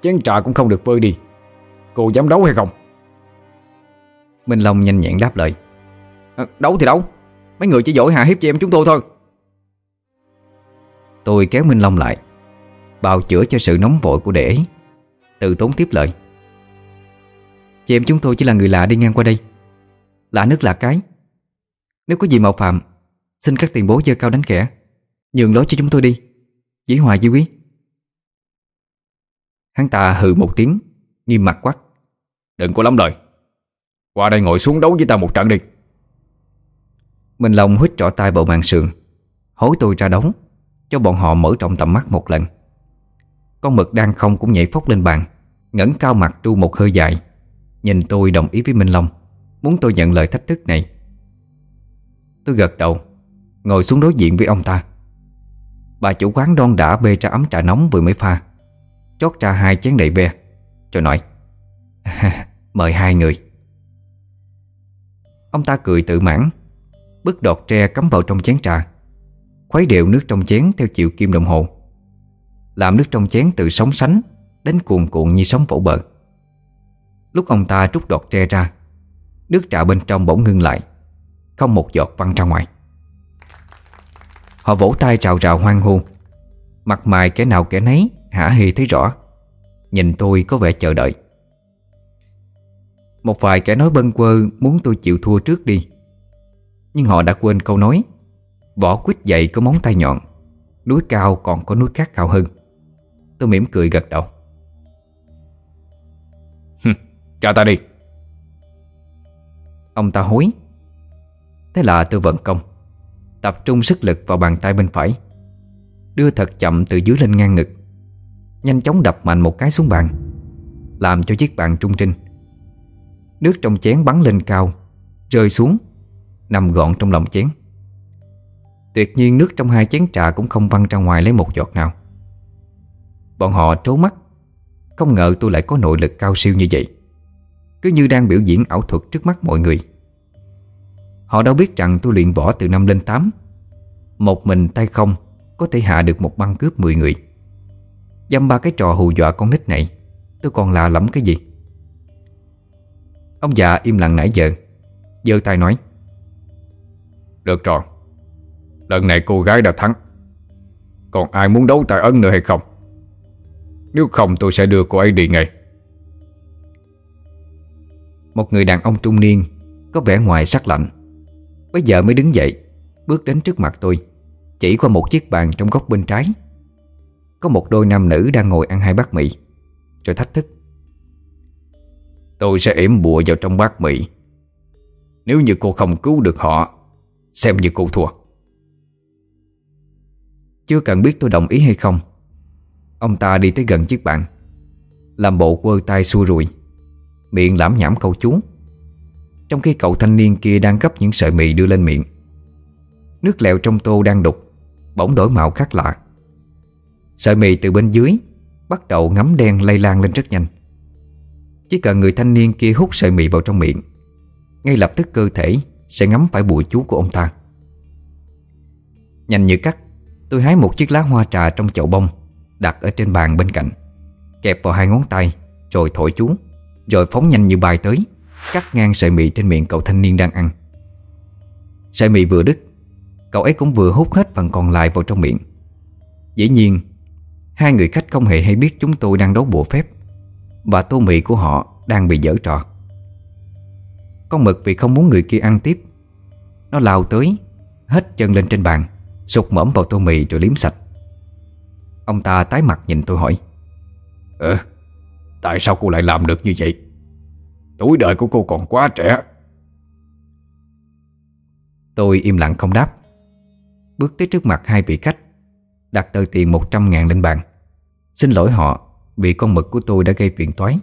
Chén trà cũng không được vơi đi. Cô dám đấu hay không? Minh Long nhanh nhẹn đáp lời. À, Đấu thì đấu. Mấy người chỉ dỗi hạ hiếp chị em chúng tôi thôi. Tôi kéo Minh Long lại Bào chữa cho sự nóng vội của đệ ấy. Từ tốn tiếp lời. Chị em chúng tôi chỉ là người lạ đi ngang qua đây. Lạ nước lạ cái. Nếu có gì mạo phạm Xin các tiền bố dơ cao đánh kẻ. Nhường lối cho chúng tôi đi. Dĩ hòa dư quý. Hắn ta hừ một tiếng Nghiêm mặt quát. Đừng có lắm lời. Qua đây ngồi xuống đấu với ta một trận đi. Minh Long hít trỏ tay vào màn sườn Hối tôi ra đấu Cho bọn họ mở trọng tầm mắt một lần. Con mực đang không cũng nhảy phóc lên bàn ngẩng cao mặt tru một hơi dài. Nhìn tôi đồng ý với Minh Long Muốn tôi nhận lời thách thức này. Tôi gật đầu Ngồi xuống đối diện với ông ta. Bà chủ quán đon đã bê ra ấm trà nóng vừa mới pha Chót ra hai chén đầy ve Rồi nói, Mời hai người. Ông ta cười tự mãn Bức đọt tre cắm vào trong chén trà, Khuấy đều nước trong chén theo chiều kim đồng hồ. Làm nước trong chén từ sóng sánh Đến cuồn cuộn như sóng vỗ bờ. Lúc ông ta trút đọt tre ra, Nước trà bên trong bỗng ngưng lại, Không một giọt văng ra ngoài. Họ vỗ tay trào rào hoang hô, Mặt mày kẻ nào kẻ nấy Hả hì thấy rõ. Nhìn tôi có vẻ chờ đợi. Một vài kẻ nói bâng quơ Muốn tôi chịu thua trước đi. Nhưng họ đã quên câu nói Vỏ quýt dậy có móng tay nhọn, Núi cao còn có núi khác cao hơn. Tôi mỉm cười gật đầu. Cho ta đi. Ông ta hối. Thế là tôi vận công, Tập trung sức lực vào bàn tay bên phải, Đưa thật chậm từ dưới lên ngang ngực. Nhanh chóng đập mạnh một cái xuống bàn, Làm cho chiếc bàn trung trinh. Nước trong chén bắn lên cao, Rơi xuống, Nằm gọn trong lòng chén. Tuyệt nhiên nước trong hai chén trà Cũng không văng ra ngoài lấy một giọt nào. Bọn họ trố mắt, Không ngờ tôi lại có nội lực cao siêu như vậy. Cứ như đang biểu diễn ảo thuật trước mắt mọi người. Họ đâu biết rằng tôi luyện võ từ năm lên 8 Một mình tay không Có thể hạ được một băng cướp 10 người. Dăm ba cái trò hù dọa con nít này, Tôi còn lạ lắm cái gì? Ông già im lặng nãy giờ, giơ tay nói, Được rồi, Lần này cô gái đã thắng. Còn ai muốn đấu tài ân nữa hay không? Nếu không tôi sẽ đưa cô ấy đi ngay. Một người đàn ông trung niên Có vẻ ngoài sắc lạnh Bây giờ mới đứng dậy, Bước đến trước mặt tôi, Chỉ qua một chiếc bàn trong góc bên trái. Có một đôi nam nữ đang ngồi ăn hai bát mì. Rồi thách thức. Tôi sẽ yểm bùa vào trong bát mì. Nếu như cô không cứu được họ, Xem như cô thua. Chưa cần biết tôi đồng ý hay không, Ông ta đi tới gần chiếc bàn, Làm bộ quơ tay xua rùi, Miệng lãm nhảm câu chú. Trong khi cậu thanh niên kia đang gấp những sợi mì đưa lên miệng, Nước lẹo trong tô đang đục, Bỗng đổi màu khác lạ. Sợi mì từ bên dưới Bắt đầu ngấm đen lây lan lên rất nhanh. Chỉ cần người thanh niên kia hút sợi mì vào trong miệng, Ngay lập tức cơ thể Sẽ ngắm phải bụi chú của ông ta. Nhanh như cắt, Tôi hái một chiếc lá hoa trà trong chậu bông Đặt ở trên bàn bên cạnh, Kẹp vào hai ngón tay Rồi thổi chú, Rồi phóng nhanh như bay tới, Cắt ngang sợi mì trên miệng cậu thanh niên đang ăn. Sợi mì vừa đứt, Cậu ấy cũng vừa hút hết phần còn lại vào trong miệng. Dĩ nhiên Hai người khách không hề hay biết chúng tôi đang đấu bộ phép. Và tô mì của họ đang bị dở trò. Con mực vì không muốn người kia ăn tiếp. Nó lao tới Hết chân lên trên bàn Sụt mõm vào tô mì rồi liếm sạch. Ông ta tái mặt nhìn tôi hỏi. Ờ Tại sao cô lại làm được như vậy? Tuổi đời của cô còn quá trẻ. Tôi im lặng không đáp. Bước tới trước mặt hai vị khách Đặt tờ tiền 100 ngàn lên bàn Xin lỗi họ Vì con mực của tôi đã gây phiền toái.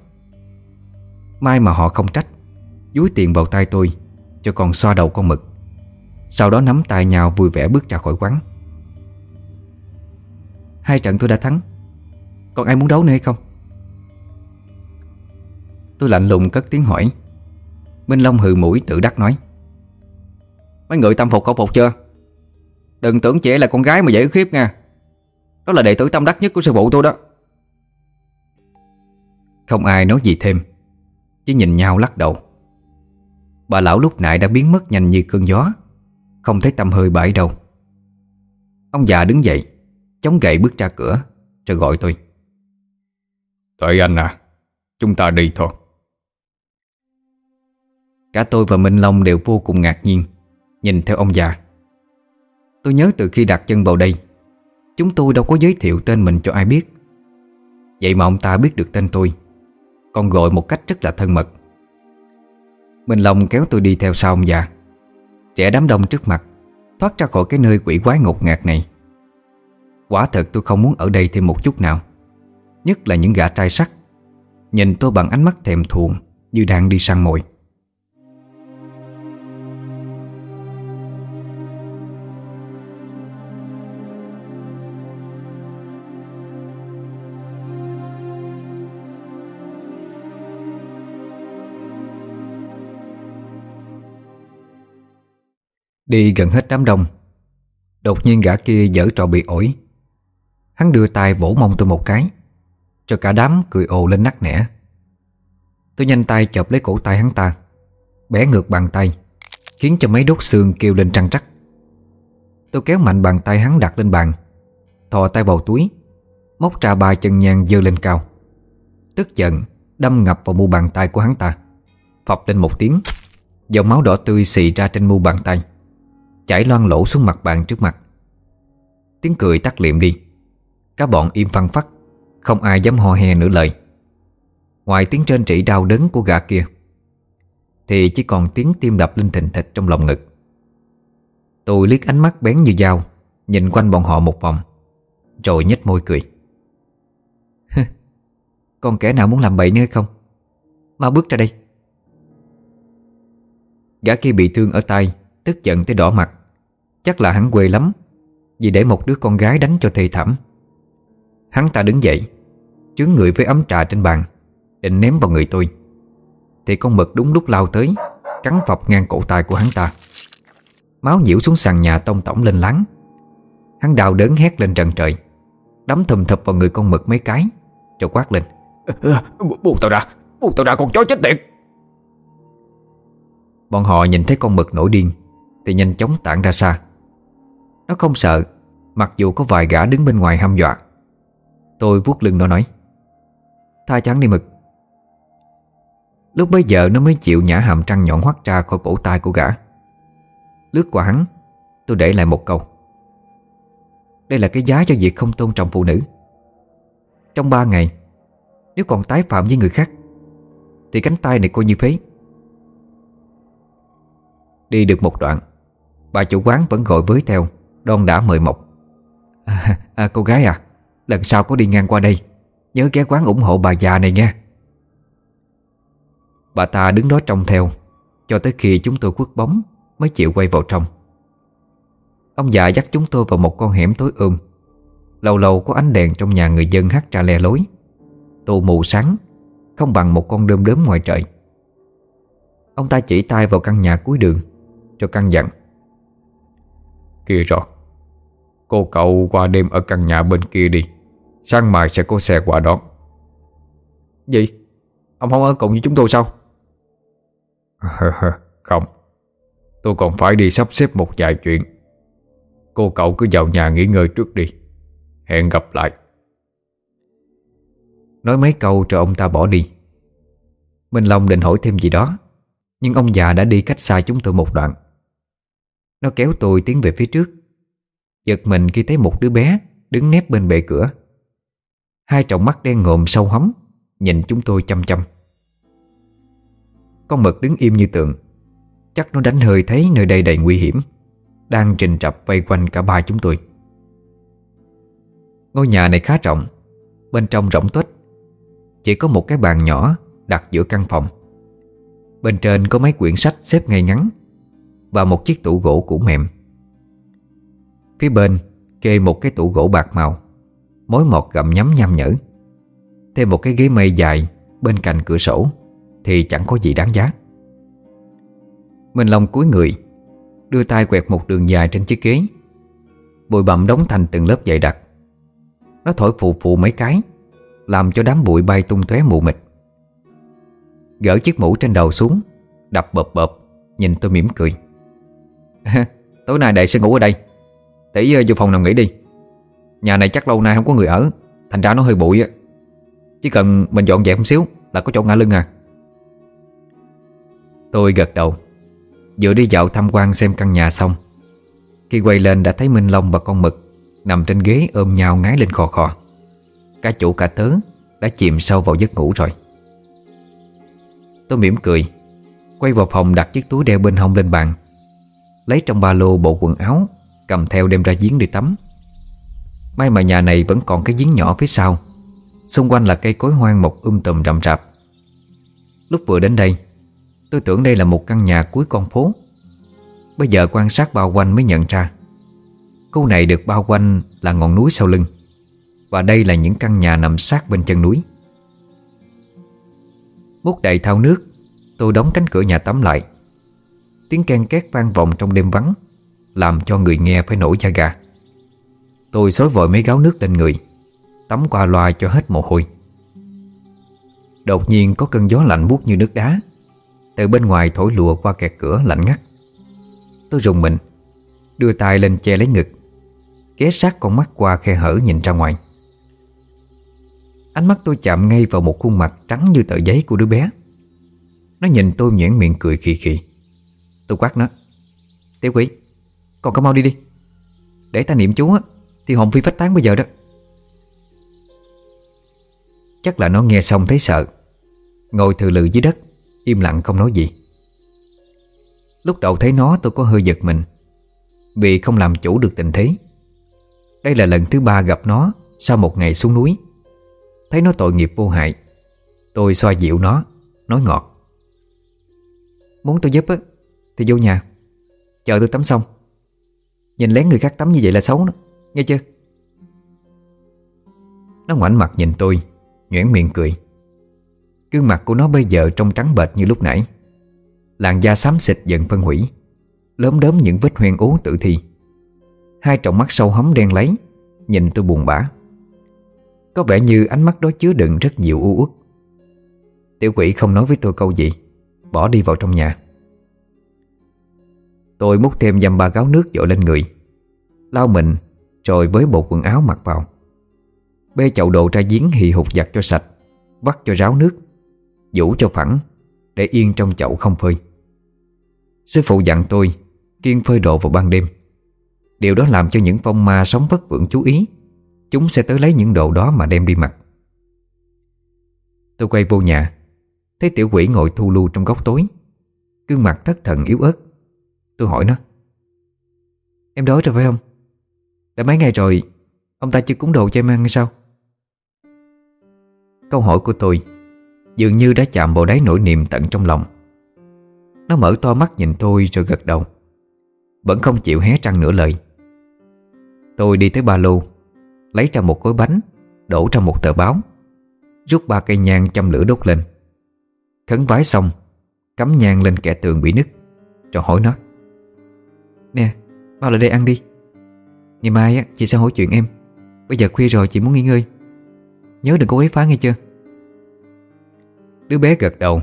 Mai mà họ không trách, Dúi tiền vào tay tôi Cho còn xoa đầu con mực. Sau đó nắm tay nhau vui vẻ bước ra khỏi quán. Hai trận tôi đã thắng. Còn ai muốn đấu nữa hay không? Tôi lạnh lùng cất tiếng hỏi. Minh Long hừ mũi tự đắc nói. Mấy người tâm phục khẩu phục chưa? Đừng tưởng trẻ là con gái mà dễ khiếp nha. Đó là đệ tử tâm đắc nhất của sư phụ tôi đó. Không ai nói gì thêm Chỉ nhìn nhau lắc đầu. Bà lão lúc nãy đã biến mất nhanh như cơn gió Không thấy tâm hơi bãi đâu. Ông già đứng dậy Chống gậy bước ra cửa Rồi gọi tôi. Tuệ anh à Chúng ta đi thôi. Cả tôi và Minh Long đều vô cùng ngạc nhiên Nhìn theo ông già. Tôi nhớ từ khi đặt chân vào đây Chúng tôi đâu có giới thiệu tên mình cho ai biết. Vậy mà ông ta biết được tên tôi. Còn gọi một cách rất là thân mật. Minh Long kéo tôi đi theo sau ông già. Trẻ đám đông trước mặt, Thoát ra khỏi cái nơi quỷ quái ngột ngạt này. Quả thật tôi không muốn ở đây thêm một chút nào. Nhất là những gã trai sắc. Nhìn tôi bằng ánh mắt thèm thuồng Như đang đi săn mồi. Đi gần hết đám đông. Đột nhiên gã kia dở trò bị ổi. Hắn đưa tay vỗ mông tôi một cái, Cho cả đám cười ồ lên nắc nẻ. Tôi nhanh tay chộp lấy cổ tay hắn ta, Bẻ ngược bàn tay, Khiến cho mấy đốt xương kêu lên trăng trắc. Tôi kéo mạnh bàn tay hắn đặt lên bàn, Thò tay vào túi, Móc trà ba chân nhang dơ lên cao. Tức giận, Đâm ngập vào mu bàn tay của hắn ta, Phập lên một tiếng, Dòng máu đỏ tươi xì ra trên mu bàn tay. Chảy loang lỗ xuống mặt bàn trước mặt. Tiếng cười tắt liệm đi. Các bọn im phăng phắc, Không ai dám ho he nửa lời. Ngoài tiếng trên trĩ đau đớn của gã kia, Thì chỉ còn tiếng tim đập linh thình thịch trong lòng ngực. Tôi liếc ánh mắt bén như dao, Nhìn quanh bọn họ một vòng, Rồi nhếch môi cười. Còn kẻ nào muốn làm bậy nữa không? Mau bước ra đây. Gã kia bị thương ở tay Tức giận tới đỏ mặt. Chắc là hắn quê lắm, Vì để một đứa con gái đánh cho thê thảm. Hắn ta đứng dậy, Chướng người với ấm trà trên bàn, Định ném vào người tôi. Thì con mực đúng lúc lao tới, Cắn phập ngang cổ tay của hắn ta. Máu nhiễu xuống sàn nhà tông tổng lên láng. Hắn đau đớn hét lên trần trời, Đấm thùm thập vào người con mực mấy cái, Rồi quát lên Buông tao ra Buông tao ra con chó chết tiệt. Bọn họ nhìn thấy con mực nổi điên thì nhanh chóng tản ra xa. Nó không sợ, Mặc dù có vài gã đứng bên ngoài hăm dọa. Tôi vuốt lưng nó nói, Tha chắn đi mực. Lúc bấy giờ nó mới chịu nhả hàm trăng nhọn hoắt ra khỏi cổ tay của gã. Lướt qua hắn, Tôi để lại một câu, Đây là cái giá cho việc không tôn trọng phụ nữ. Trong ba ngày, Nếu còn tái phạm với người khác, Thì cánh tay này coi như phế. Đi được một đoạn Bà chủ quán vẫn gọi với theo Đon đã mời mọc. À, à, Cô gái à Lần sau có đi ngang qua đây. Nhớ ghé quán ủng hộ bà già này nha. Bà ta đứng đó trông theo Cho tới khi chúng tôi quất bóng Mới chịu quay vào trong. Ông già dắt chúng tôi vào một con hẻm tối ôm. Lâu lâu có ánh đèn trong nhà người dân hắt ra le lối. Tù mù sáng Không bằng một con đơm đớm ngoài trời. Ông ta chỉ tay vào căn nhà cuối đường Cho căn dặn kia rồi. Cô cậu qua đêm ở căn nhà bên kia đi. Sáng mai sẽ có xe qua đón. Gì? Ông không ở cùng với chúng tôi sao? không. Tôi còn phải đi sắp xếp một vài chuyện. Cô cậu cứ vào nhà nghỉ ngơi trước đi. Hẹn gặp lại. Nói mấy câu rồi ông ta bỏ đi. Minh Long định hỏi thêm gì đó, Nhưng ông già đã đi cách xa chúng tôi một đoạn. Nó kéo tôi tiến về phía trước. Giật mình khi thấy một đứa bé Đứng nép bên bệ cửa. Hai tròng mắt đen ngộm sâu hóng Nhìn chúng tôi chăm chăm. Con mực đứng im như tượng Chắc nó đánh hơi thấy nơi đây đầy nguy hiểm, Đang trình trập vây quanh cả ba chúng tôi. Ngôi nhà này khá rộng, Bên trong rộng tuếch. Chỉ có một cái bàn nhỏ đặt giữa căn phòng. Bên trên có mấy quyển sách xếp ngay ngắn. Và một chiếc tủ gỗ cũ mềm. Phía bên, kê một cái tủ gỗ bạc màu, Mối mọt gặm nhắm nhăm nhở. Thêm một cái ghế mây dài Bên cạnh cửa sổ Thì chẳng có gì đáng giá. Minh Long cúi người, Đưa tay quẹt một đường dài trên chiếc ghế. Bụi bặm đóng thành từng lớp dày đặc. Nó thổi phụ phụ mấy cái, Làm cho đám bụi bay tung tóe mù mịt. Gỡ chiếc mũ trên đầu xuống, Đập bợp bợp, Nhìn tôi mỉm cười. Tối nay đại sẽ ngủ ở đây. Tỷ ờ, vô phòng nằm nghỉ đi. Nhà này chắc lâu nay không có người ở, Thành ra nó hơi bụi á. Chỉ cần mình dọn dẹp một xíu Là có chỗ ngã lưng à. Tôi gật đầu. Vừa đi dạo tham quan xem căn nhà xong, Khi quay lên đã thấy Minh Long và con mực Nằm trên ghế ôm nhau ngái lên khò khò. Cả chủ cả tớ Đã chìm sâu vào giấc ngủ rồi. Tôi mỉm cười, Quay vào phòng đặt chiếc túi đeo bên hông lên bàn. Lấy trong ba lô bộ quần áo, Cầm theo đem ra giếng đi tắm. May mà nhà này vẫn còn cái giếng nhỏ phía sau. Xung quanh là cây cối hoang mọc um tùm rậm rạp. Lúc vừa đến đây, Tôi tưởng đây là một căn nhà cuối con phố. Bây giờ quan sát bao quanh mới nhận ra Khu này được bao quanh là ngọn núi sau lưng, Và đây là những căn nhà nằm sát bên chân núi. Múc đầy thao nước, Tôi đóng cánh cửa nhà tắm lại. Tiếng ken két vang vọng trong đêm vắng, Làm cho người nghe phải nổi da gà. Tôi xối vội mấy gáo nước lên người, Tắm qua loa cho hết mồ hôi. Đột nhiên có cơn gió lạnh buốt như nước đá, Từ bên ngoài thổi lùa qua kẹt cửa lạnh ngắt. Tôi rùng mình, Đưa tay lên che lấy ngực, Ghé sát con mắt qua khe hở nhìn ra ngoài. Ánh mắt tôi chạm ngay vào một khuôn mặt trắng như tờ giấy của đứa bé. Nó nhìn tôi nhuyễn miệng cười khì khì. Tôi quát nó. Tiểu quỷ Còn có mau đi đi. Để ta niệm chú á, Thì hồn phi phách tán bây giờ đó. Chắc là nó nghe xong thấy sợ. Ngồi thừa lự dưới đất, Im lặng không nói gì. Lúc đầu thấy nó tôi có hơi giật mình, Vì không làm chủ được tình thế. Đây là lần thứ ba gặp nó Sau một ngày xuống núi. Thấy nó tội nghiệp vô hại, Tôi xoa dịu nó, Nói ngọt. Muốn tôi giúp á thì vô nhà. Chờ tôi tắm xong. Nhìn lén người khác tắm như vậy là xấu đó. Nghe chưa? Nó ngoảnh mặt nhìn tôi, Nhoẻn miệng cười. Gương mặt của nó bây giờ trông trắng bệch như lúc nãy. Làn da xám xịt dần phân hủy. Lớn đớm những vết hoen ố tự thi. Hai tròng mắt sâu hấm đen lấy, Nhìn tôi buồn bã. Có vẻ như ánh mắt đó chứa đựng rất nhiều u uất. Tiểu quỷ không nói với tôi câu gì, Bỏ đi vào trong nhà. Tôi múc thêm dăm ba gáo nước dội lên người. Lau mình, Rồi với bộ quần áo mặc vào. Bê chậu đồ ra giếng hì hụt giặt cho sạch, Vắt cho ráo nước, Vũ cho phẳng, Để yên trong chậu không phơi. Sư phụ dặn tôi Kiên phơi đồ vào ban đêm. Điều đó làm cho những phong ma sống vất vưởng chú ý. Chúng sẽ tới lấy những đồ đó mà đem đi mặc. Tôi quay vô nhà. Thấy tiểu quỷ ngồi thu lưu trong góc tối. Gương mặt thất thần yếu ớt. Tôi hỏi nó. Em đói rồi phải không? Đã mấy ngày rồi, Ông ta chưa cúng đồ cho em ăn hay sao? Câu hỏi của tôi Dường như đã chạm vào đáy nỗi niềm tận trong lòng. Nó mở to mắt nhìn tôi rồi gật đầu. Vẫn không chịu hé răng nửa lời. Tôi đi tới ba lô, Lấy ra một gói bánh, Đổ ra một tờ báo, Rút ba cây nhang châm lửa đốt lên. Khấn vái xong, Cắm nhang lên kẻ tường bị nứt, Rồi hỏi nó. Nè, bao lại đây ăn đi. Ngày mai á, chị sẽ hỏi chuyện em. Bây giờ khuya rồi chị muốn nghỉ ngơi. Nhớ đừng có quấy phá nghe chưa? Đứa bé gật đầu.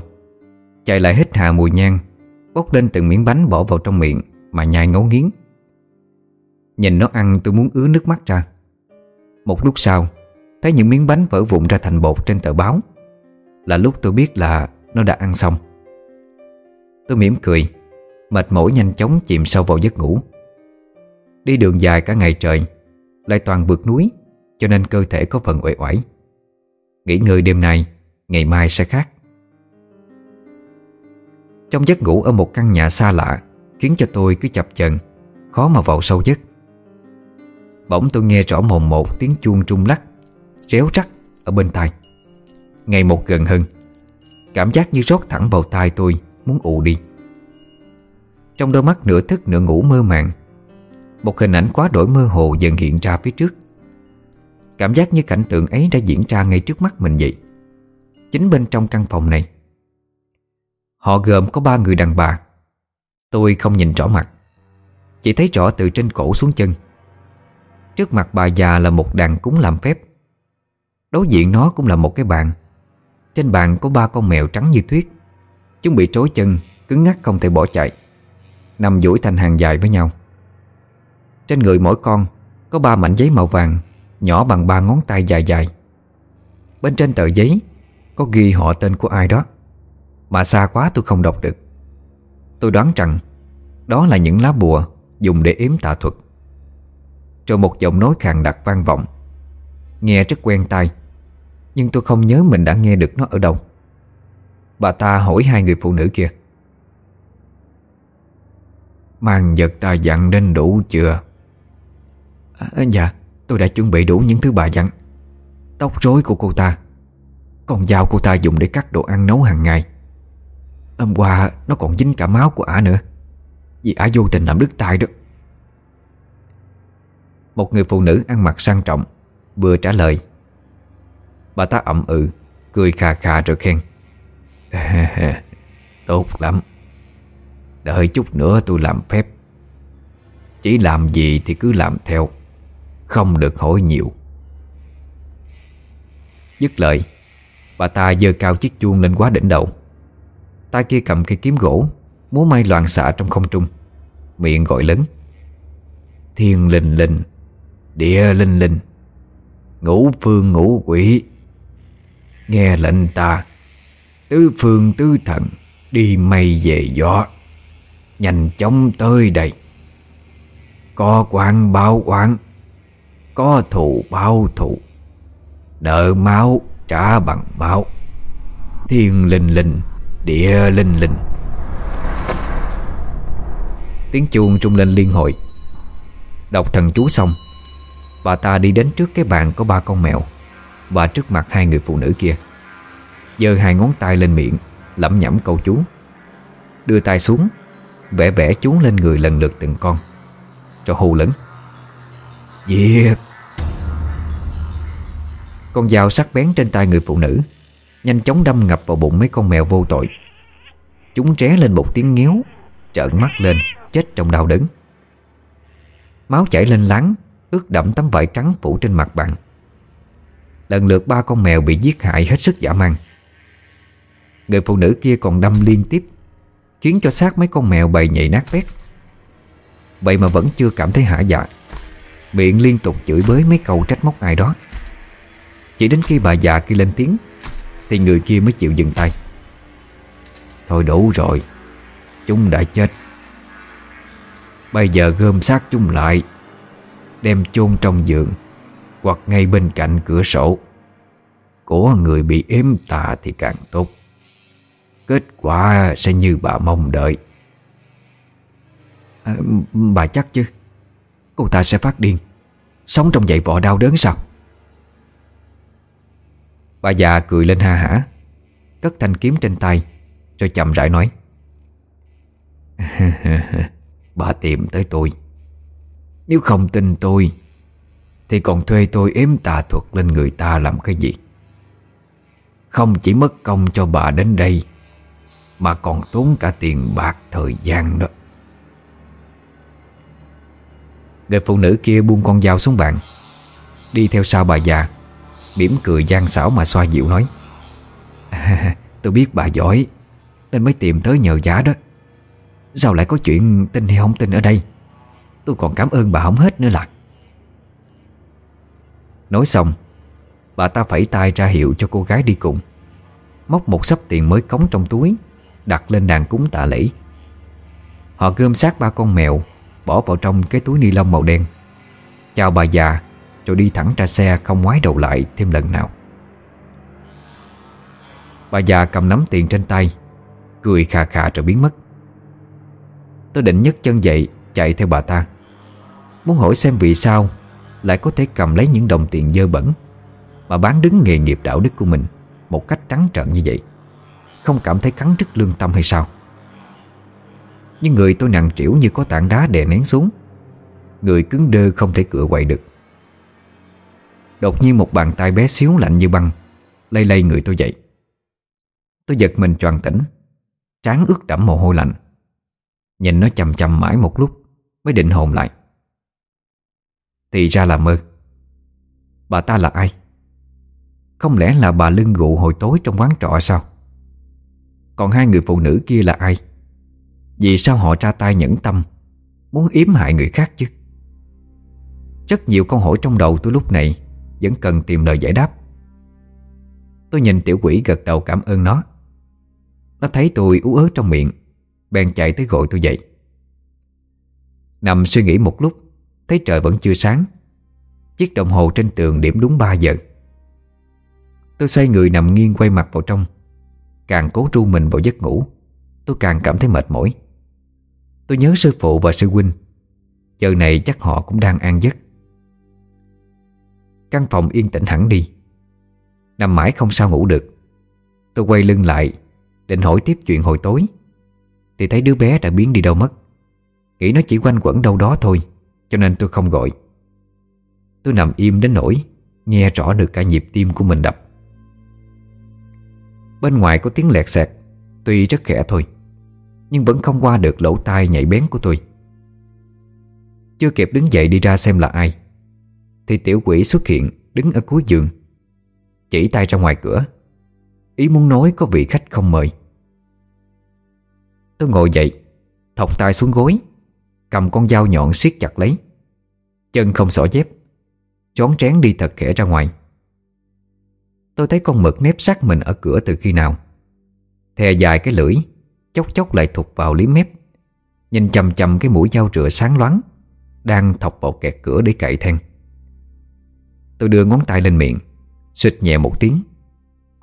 Chạy lại hít hà mùi nhang Bốc lên từng miếng bánh bỏ vào trong miệng Mà nhai ngấu nghiến. Nhìn nó ăn tôi muốn ứa nước mắt ra. Một lúc sau Thấy những miếng bánh vỡ vụn ra thành bột trên tờ báo. Là lúc tôi biết là Nó đã ăn xong. Tôi mỉm cười. Mệt mỏi nhanh chóng chìm sâu vào giấc ngủ. Đi đường dài cả ngày trời, Lại toàn vượt núi, Cho nên cơ thể có phần uể oải. Nghỉ ngơi đêm nay, Ngày mai sẽ khác. Trong giấc ngủ ở một căn nhà xa lạ, Khiến cho tôi cứ chập chờn, Khó mà vào sâu giấc. Bỗng tôi nghe rõ mồm một tiếng chuông trung lắc, Réo rắc ở bên tai. Ngày một gần hơn, Cảm giác như rót thẳng vào tai tôi, Muốn ù đi. Trong đôi mắt nửa thức nửa ngủ mơ màng, Một hình ảnh quá đổi mơ hồ dần hiện ra phía trước. Cảm giác như cảnh tượng ấy đã diễn ra ngay trước mắt mình vậy. Chính bên trong căn phòng này, Họ gồm có ba người đàn bà. Tôi không nhìn rõ mặt, Chỉ thấy rõ từ trên cổ xuống chân. Trước mặt bà già là một đàn cúng làm phép. Đối diện nó cũng là một cái bàn. Trên bàn có ba con mèo trắng như tuyết, Chúng bị trối chân, Cứng ngắc không thể bỏ chạy. Nằm duỗi thành hàng dài với nhau. Trên người mỗi con Có ba mảnh giấy màu vàng, Nhỏ bằng ba ngón tay dài dài. Bên trên tờ giấy Có ghi họ tên của ai đó, Mà xa quá tôi không đọc được. Tôi đoán rằng Đó là những lá bùa Dùng để yếm tà thuật. Rồi một giọng nói khàn đặc vang vọng. Nghe rất quen tai, Nhưng tôi không nhớ mình đã nghe được nó ở đâu. Bà ta hỏi hai người phụ nữ kia. Mang vật ta dặn đến đủ chưa? À, à, Dạ Tôi đã chuẩn bị đủ những thứ bà dặn. Tóc rối của cô ta Con dao cô ta dùng để cắt đồ ăn nấu hàng ngày. Hôm qua nó còn dính cả máu của ả nữa Vì ả vô tình làm đứt tay đó. Một người phụ nữ ăn mặc sang trọng Vừa trả lời. Bà ta ậm ừ Cười khà khà rồi khen. Tốt lắm. Đợi chút nữa tôi làm phép. Chỉ làm gì thì cứ làm theo. Không được hỏi nhiều. Dứt lời, Bà ta giơ cao chiếc chuông lên quá đỉnh đầu. Tay kia cầm cây kiếm gỗ, Múa may loạn xạ trong không trung. Miệng gọi lớn. Thiên linh linh, Địa linh linh, Ngũ phương ngũ quỷ. Nghe lệnh ta, Tứ phương tứ thần Đi mây về gió. Nhanh chóng tới đây. Có quan báo quan Có thù báo thù. Nợ máu trả bằng máu Thiên linh linh, Địa linh linh. Tiếng chuông trung lên liên hồi. Đọc thần chú xong, Bà ta đi đến trước cái bàn có ba con mèo Và trước mặt hai người phụ nữ kia. Giơ hai ngón tay lên miệng, Lẩm nhẩm câu chú. Đưa tay xuống Vẽ vẽ chú lên người lần lượt từng con. Cho hù lẫn. Diệt. Con dao sắc bén trên tay người phụ nữ, Nhanh chóng đâm ngập vào bụng mấy con mèo vô tội. Chúng ré lên một tiếng ngéo Trợn mắt lên, Chết trong đau đớn. Máu chảy lên láng, Ướt đẫm tấm vải trắng phủ trên mặt bàn. Lần lượt ba con mèo bị giết hại hết sức dã man. Người phụ nữ kia còn đâm liên tiếp Khiến cho xác mấy con mèo bầy nhảy nát bét. Vậy mà vẫn chưa cảm thấy hả dạ. Miệng liên tục chửi bới mấy câu trách móc ai đó. Chỉ đến khi bà già kia lên tiếng, Thì người kia mới chịu dừng tay. Thôi đủ rồi, Chúng đã chết. Bây giờ gom xác chúng lại, Đem chôn trong giường, Hoặc ngay bên cạnh cửa sổ. Của người bị ếm tà thì càng tốt. Kết quả sẽ như bà mong đợi. À, Bà chắc chứ? Cô ta sẽ phát điên. Sống trong dậy vọ đau đớn sao? Bà già cười lên ha hả Cất thanh kiếm trên tay Rồi chậm rãi nói. Bà tìm tới tôi. Nếu không tin tôi Thì còn thuê tôi ếm tà thuật lên người ta làm cái gì? Không chỉ mất công cho bà đến đây mà còn tốn cả tiền bạc thời gian đó. Người phụ nữ kia buông con dao xuống bàn Đi theo sau bà già mỉm cười gian xảo mà xoa dịu nói à, Tôi biết bà giỏi Nên mới tìm tới nhờ giá đó. Sao lại có chuyện tin hay không tin ở đây? Tôi còn cảm ơn bà không hết nữa là. Nói xong Bà ta phẩy tay ra hiệu cho cô gái đi cùng Móc một sấp tiền mới cống trong túi Đặt lên đàn cúng tạ lễ. Họ gom xác ba con mèo, Bỏ vào trong cái túi ni lông màu đen. Chào bà già, Rồi đi thẳng ra xe không ngoái đầu lại thêm lần nào. Bà già cầm nắm tiền trên tay, Cười khà khà rồi biến mất. Tôi định nhấc chân dậy, Chạy theo bà ta. Muốn hỏi xem vì sao Lại có thể cầm lấy những đồng tiền dơ bẩn Mà bán đứng nghề nghiệp đạo đức của mình Một cách trắng trợn như vậy. Không cảm thấy cắn rứt lương tâm hay sao? Nhưng người tôi nặng trĩu như có tảng đá đè nén xuống. Người cứng đơ không thể cựa quậy được. Đột nhiên một bàn tay bé xíu lạnh như băng, Lây lây người tôi dậy. Tôi giật mình choàng tỉnh, Trán ướt đẫm mồ hôi lạnh. Nhìn nó chầm chầm mãi một lúc Mới định hồn lại. Thì ra là mơ. Bà ta là ai? Không lẽ là bà lưng gụ hồi tối trong quán trọ sao? Còn hai người phụ nữ kia là ai? Vì sao họ ra tay nhẫn tâm, Muốn yếm hại người khác chứ? Rất nhiều câu hỏi trong đầu tôi lúc này Vẫn cần tìm lời giải đáp. Tôi nhìn tiểu quỷ gật đầu cảm ơn nó. Nó thấy tôi ú ớ trong miệng, Bèn chạy tới gọi tôi dậy. Nằm suy nghĩ một lúc, Thấy trời vẫn chưa sáng. Chiếc đồng hồ trên tường điểm đúng 3 giờ. Tôi xoay người nằm nghiêng quay mặt vào trong. Càng cố tru mình vào giấc ngủ, Tôi càng cảm thấy mệt mỏi. Tôi nhớ sư phụ và sư huynh, Giờ này chắc họ cũng đang an giấc. Căn phòng yên tĩnh hẳn đi. Nằm mãi không sao ngủ được. Tôi quay lưng lại, Định hỏi tiếp chuyện hồi tối. Thì thấy đứa bé đã biến đi đâu mất. Nghĩ nó chỉ quanh quẩn đâu đó thôi, Cho nên tôi không gọi. Tôi nằm im đến nỗi Nghe rõ được cả nhịp tim của mình đập. Bên ngoài có tiếng lẹt xẹt, Tuy rất khẽ thôi, Nhưng vẫn không qua được lỗ tai nhạy bén của tôi. Chưa kịp đứng dậy đi ra xem là ai, Thì tiểu quỷ xuất hiện Đứng ở cuối giường, Chỉ tay ra ngoài cửa, Ý muốn nói có vị khách không mời. Tôi ngồi dậy, Thọc tay xuống gối, Cầm con dao nhọn siết chặt lấy, Chân không xỏ dép, Chón trén đi thật khẽ ra ngoài. Tôi thấy con mực nếp sát mình ở cửa từ khi nào. Thè dài cái lưỡi, Chốc chốc lại thụt vào liếm mép. Nhìn chầm chầm cái mũi dao rửa sáng loáng, Đang thọc vào kẹt cửa để cậy then. Tôi đưa ngón tay lên miệng, Xịt nhẹ một tiếng,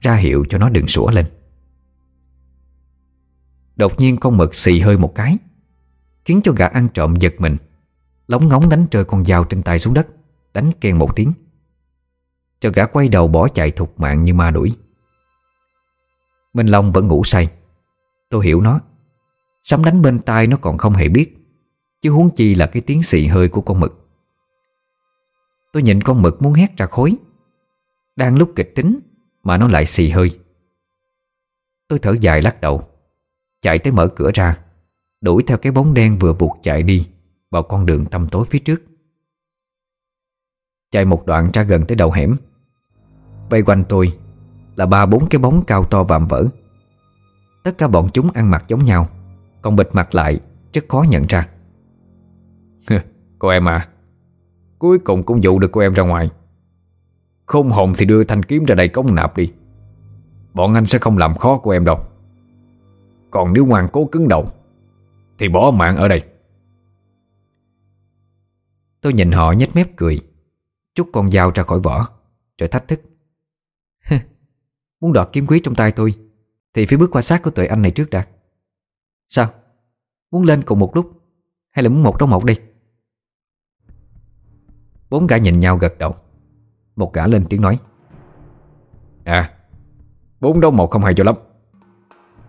Ra hiệu cho nó đừng sủa lên. Đột nhiên con mực xì hơi một cái, Khiến cho gã ăn trộm giật mình. Lóng ngóng đánh rơi con dao trên tay xuống đất, Đánh ken một tiếng. Cho gã quay đầu bỏ chạy thục mạng như ma đuổi. Minh Long vẫn ngủ say. Tôi hiểu nó. Sấm đánh bên tai nó còn không hề biết, Chứ huống chi là cái tiếng xì hơi của con mực. Tôi nhìn con mực muốn hét ra khối. Đang lúc kịch tính Mà nó lại xì hơi. Tôi thở dài lắc đầu, Chạy tới mở cửa ra, Đuổi theo cái bóng đen vừa buộc chạy đi Vào con đường tăm tối phía trước. Chạy một đoạn ra gần tới đầu hẻm. Vây quanh tôi Là ba bốn cái bóng cao to vạm vỡ. Tất cả bọn chúng ăn mặc giống nhau, Còn bịt mặt lại Rất khó nhận ra. Cô em à Cuối cùng cũng dụ được cô em ra ngoài. Không hồn thì đưa thanh kiếm ra đây cống nạp đi. Bọn anh sẽ không làm khó cô em đâu. Còn nếu ngoan cố cứng đầu, Thì bỏ mạng ở đây. Tôi nhìn họ nhếch mép cười, chút con dao ra khỏi vỏ, Rồi thách thức. Muốn đoạt kiếm quý trong tay tôi, Thì phải bước qua xác của tuệ anh này trước đã. Sao? Muốn lên cùng một lúc, Hay là muốn một đấu một đi? Bốn gã nhìn nhau gật đầu. Một gã lên tiếng nói. À Bốn đấu một không hay cho lắm.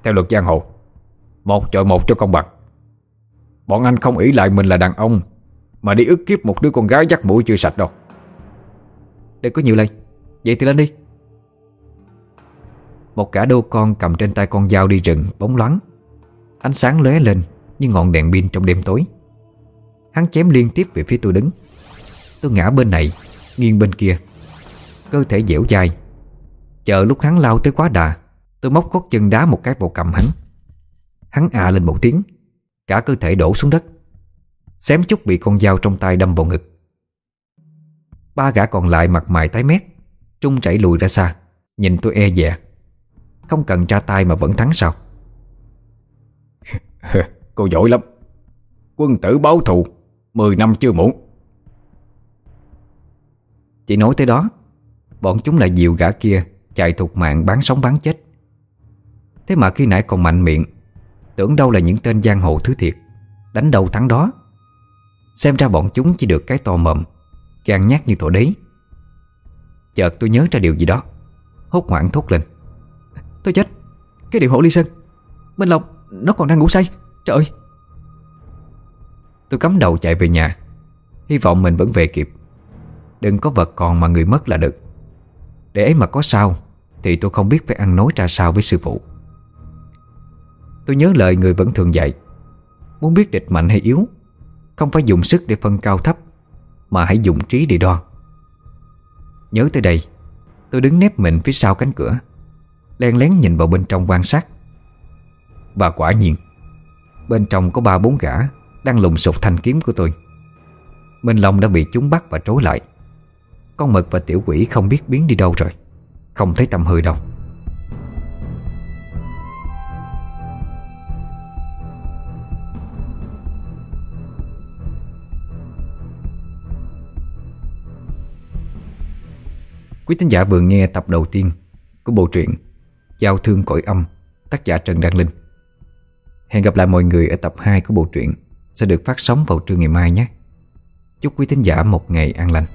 Theo luật giang hồ, Một chọi một cho công bằng. Bọn anh không ý lại mình là đàn ông, Mà đi ức kiếp một đứa con gái dắt mũi chưa sạch đâu. Đừng có nhiều lời Vậy thì lên đi. Một cả đô con cầm trên tay con dao đi rừng, Bóng loáng. Ánh sáng lóe lên như ngọn đèn pin trong đêm tối. Hắn chém liên tiếp về phía tôi đứng. Tôi ngã bên này, Nghiêng bên kia. Cơ thể dẻo dai. Chờ lúc hắn lao tới quá đà, Tôi móc gót chân đá một cái vào cầm hắn. Hắn à lên một tiếng, Cả cơ thể đổ xuống đất. Xém chút bị con dao trong tay đâm vào ngực. Ba gã còn lại mặt mày tái mét, Trung chảy lùi ra xa, Nhìn tôi e dè. Không cần ra tay mà vẫn thắng sao? Cô giỏi lắm. Quân tử báo thù Mười năm chưa muộn. Chỉ nói tới đó Bọn chúng lại dìu gã kia Chạy thục mạng bán sống bán chết. Thế mà khi nãy còn mạnh miệng Tưởng đâu là những tên giang hồ thứ thiệt Đánh đầu thắng đó. Xem ra bọn chúng chỉ được cái to mầm Gan nhát như thổ đấy Chợt tôi nhớ ra điều gì đó Hốt hoảng thốt lên Tôi chết. Cái điệu hổ ly sơn. Minh Long Nó còn đang ngủ say. Trời ơi. Tôi cắm đầu chạy về nhà. Hy vọng mình vẫn về kịp. Đừng có vật còn mà người mất là được. Để ấy mà có sao, Thì tôi không biết phải ăn nói ra sao với sư phụ. Tôi nhớ lời người vẫn thường dạy. Muốn biết địch mạnh hay yếu, Không phải dùng sức để phân cao thấp, Mà hãy dùng trí để đo. Nhớ tới đây, Tôi đứng nép mình phía sau cánh cửa. Len lén nhìn vào bên trong quan sát. Và quả nhiên, Bên trong có ba bốn gã Đang lùng sục thanh kiếm của tôi. Minh Long đã bị chúng bắt và trối lại. Con mực và tiểu quỷ không biết biến đi đâu rồi, Không thấy tâm hơi đâu. Quý tín giả vừa nghe tập đầu tiên của bộ truyện Giao thương cõi âm tác giả Trần Đăng Linh. Hẹn gặp lại mọi người ở tập 2 của bộ truyện sẽ được phát sóng vào trưa ngày mai nhé. Chúc quý tín giả một ngày an lành.